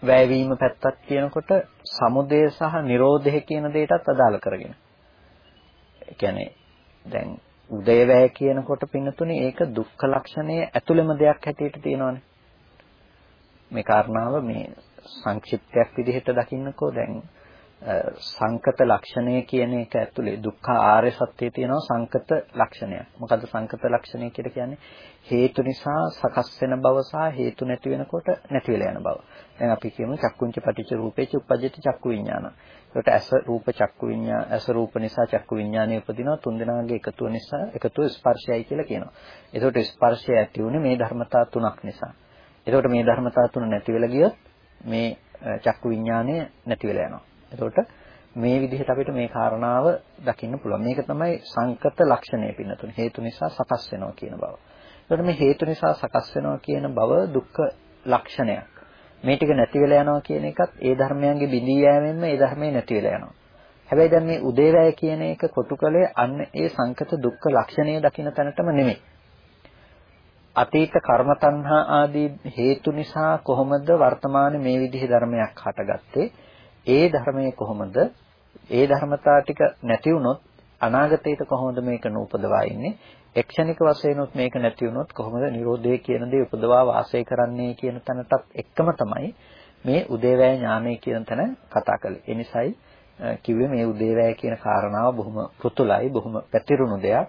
වැයවීම පැත්තත් කියනකොට සමුදය සහ නිරෝධය කියන දෙයටත් අදාළ කරගෙන. ඒ කියන්නේ දැන් උදේවැය කියනකොට පින්නතුනේ ඒක දුක්ඛ ලක්ෂණයේ ඇතුළෙම දෙයක් හැටියට තියෙනවානේ. මේ කාරණාව මේ සංක්ෂිප්තයක් විදිහට දකින්නකෝ දැන් සංකත ලක්ෂණය කියන එක ඇතුලේ දුක්ඛ ආර්ය සත්‍යයේ තියෙනවා සංකත ලක්ෂණයක්. මොකද්ද සංකත ලක්ෂණය කියලා කියන්නේ? හේතු නිසා සකස් වෙන බව සහ හේතු නැති වෙනකොට නැති වෙලා යන බව. දැන් අපි කියමු චක්කුංච පටිච්ච රූපේච උපජ්ජති චක්කු විඥාන. ඒකට ඇස රූප චක්කු විඥාන ඇස රූප නිසා චක්කු විඥානය උපදිනවා තුන්දෙනාගේ එකතුව නිසා එකතුව ස්පර්ශයයි කියලා කියනවා. ඒකට ස්පර්ශය ඇති වුනේ මේ ධර්මතා තුනක් නිසා. ඒකට මේ ධර්මතා තුන නැති වෙලා ගියොත් මේ චක්කු විඥානය නැති වෙලා යනවා. එතකොට මේ විදිහට අපිට මේ කාරණාව දකින්න පුළුවන්. මේක තමයි සංකත ලක්ෂණය පින්නතුන. හේතු නිසා සකස් වෙනවා කියන බව. එතකොට මේ හේතු නිසා සකස් වෙනවා කියන බව දුක්ඛ ලක්ෂණයක්. මේ ටික නැති වෙලා යනවා කියන එකත් ඒ ධර්මයන්ගේ බිඳී යෑමෙන්ම ඒ ධර්මයේ නැති වෙලා යනවා. හැබැයි දැන් මේ උදේවැය කියන එක කොටු කළේ අන්න ඒ සංකත දුක්ඛ ලක්ෂණය දකින්න තැනටම නෙමෙයි. අතීත කර්ම තණ්හා ආදී හේතු නිසා කොහොමද වර්තමානයේ මේ විදිහේ ධර්මයක් හටගත්තේ? ඒ ධර්මයේ කොහොමද ඒ ධර්මතා ටික නැති වුණොත් අනාගතයට කොහොමද මේක නූපදවා ඉන්නේ එක්ෂණික වශයෙන්ුත් මේක නැති වුණොත් කොහොමද Nirodhe කියන දේ උපදවා වාසය කරන්නේ කියන තැනටත් එක්කම තමයි මේ උදේවැය ඥානය කියන තැන කතා කළේ. ඒ නිසායි කිව්වේ මේ උදේවැය කියන කාරණාව බොහොම පෘතුලයි බොහොම පැතිරුණු දෙයක්.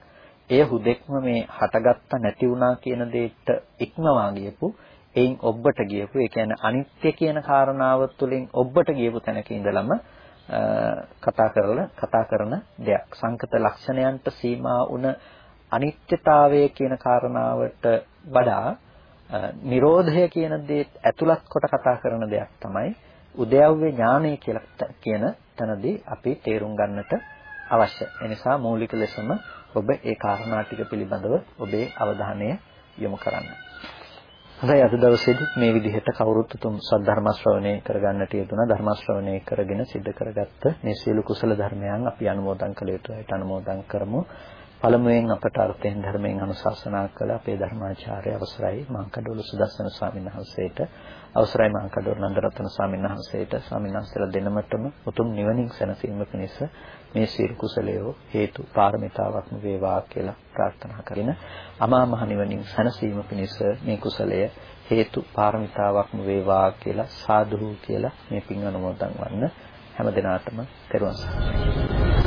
එය හුදෙක්ම මේ හටගත්ත නැති වුණා කියන දෙයට ඉක්මවා ගියපු එයින් ඔබට ගියපු ඒ කියන්නේ අනිත්‍ය කියන කාරණාව තුළින් ඔබට ගියපු තැනක ඉඳලම කතා කරලා කතා කරන දෙයක් සංකත ලක්ෂණයන්ට සීමා වුණ අනිත්‍යතාවය කියන කාරණාවට වඩා නිරෝධය කියන දේ ඇතුළත් කොට කතා කරන දෙයක් තමයි උද්‍යව්‍ය ඥානය කියලා කියන තැනදී අපි තේරුම් ගන්නට අවශ්‍ය. ඒ නිසා මූලික ලෙසම ඔබ ඒ කාරණා ටික පිළිබඳව ඔබේ අවධානය යොමු කරන්න. හොඳයි අද දවසේදීත් මේ විදිහට කවුරුත් උතුම් සද්ධර්ම ශ්‍රවණය කරගන්නට යෙදුණා ධර්ම ශ්‍රවණය කරගෙන සිද්ධ කරගත්ත මේ සියලු කුසල ධර්මයන් අපි අනුමෝදන් කළ යුතුයි අනුමෝදන් කරමු. පළමුවෙන් අපට අර්ථයෙන් ධර්මයෙන් අනුශාසනා කළ අපේ ධර්මාචාර්ය අවසරයි මාංකඩෝල සුදස්සන ස්වාමීන් වහන්සේට අවසරයි මාංකඩෝල නන්දරත්න ස්වාමීන් වහන්සේට. ස්වාමීන් වහන්සේලා දෙනමතම උතුම් නිවනින් සැනසීම පිණිස මේ සියලු කුසලයෝ හේතු පාරමිතාවක්ම වේවා කියලා ප්‍රාර්ථනා කරගෙන අමා මහ නිවනින් සැනසීම පිණිස මේ කුසලය හේතු පාරමිතාවක්ම වේවා කියලා සාදු කියලා මේ පින් අනුමෝදන් වන්න හැම දිනාටම තෙරුවන් සරණයි.